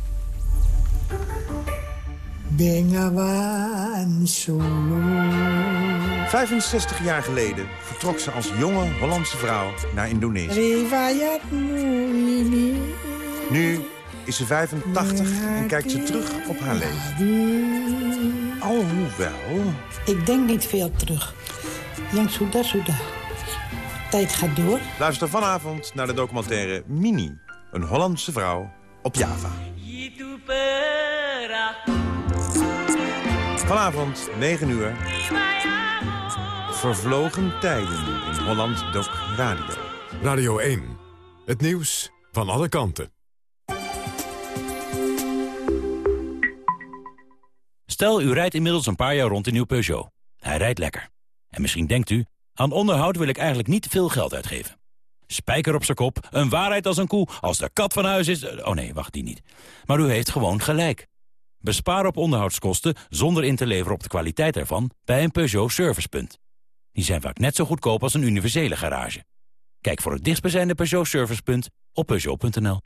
Speaker 31: Bengawan Solo. 65 jaar geleden vertrok ze als jonge Hollandse vrouw naar Indonesië. Nu is ze 85 en kijkt ze terug op haar leven. Alhoewel...
Speaker 32: Ik denk niet veel terug. Yang sudah, sudah. Tijd gaat door.
Speaker 31: Luister vanavond naar de documentaire Mini. Een Hollandse vrouw op Java. Vanavond, 9 uur. Vervlogen tijden in Holland Doc Radio.
Speaker 33: Radio 1. Het nieuws van alle kanten.
Speaker 34: Stel, u rijdt inmiddels een paar jaar rond in uw Peugeot. Hij rijdt lekker. En misschien denkt u, aan onderhoud wil ik eigenlijk niet veel geld uitgeven. Spijker op zijn kop, een waarheid als een koe, als de kat van huis is... Oh nee, wacht, die niet. Maar u heeft gewoon gelijk. Bespaar op onderhoudskosten zonder in te leveren op de kwaliteit ervan... bij een Peugeot Servicepunt. Die zijn vaak net zo goedkoop als een universele garage. Kijk voor het dichtstbijzijnde Peugeot Servicepunt op Peugeot.nl.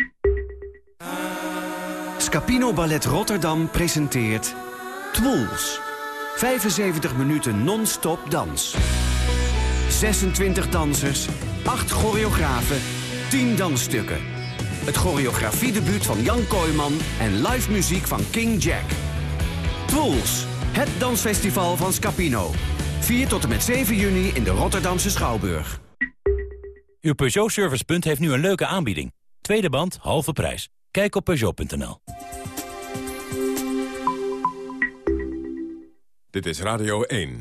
Speaker 35: Scapino Ballet Rotterdam presenteert Twools. 75 minuten non-stop dans. 26 dansers, 8 choreografen, 10 dansstukken. Het choreografiedebuut van Jan Kooijman en live muziek van King Jack. Twools, het dansfestival van Scapino. 4 tot en met 7 juni in de Rotterdamse Schouwburg.
Speaker 34: Uw Peugeot Servicepunt heeft nu een leuke aanbieding. Tweede band, halve prijs. Kijk op Peugeot.nl.
Speaker 33: Dit is Radio 1.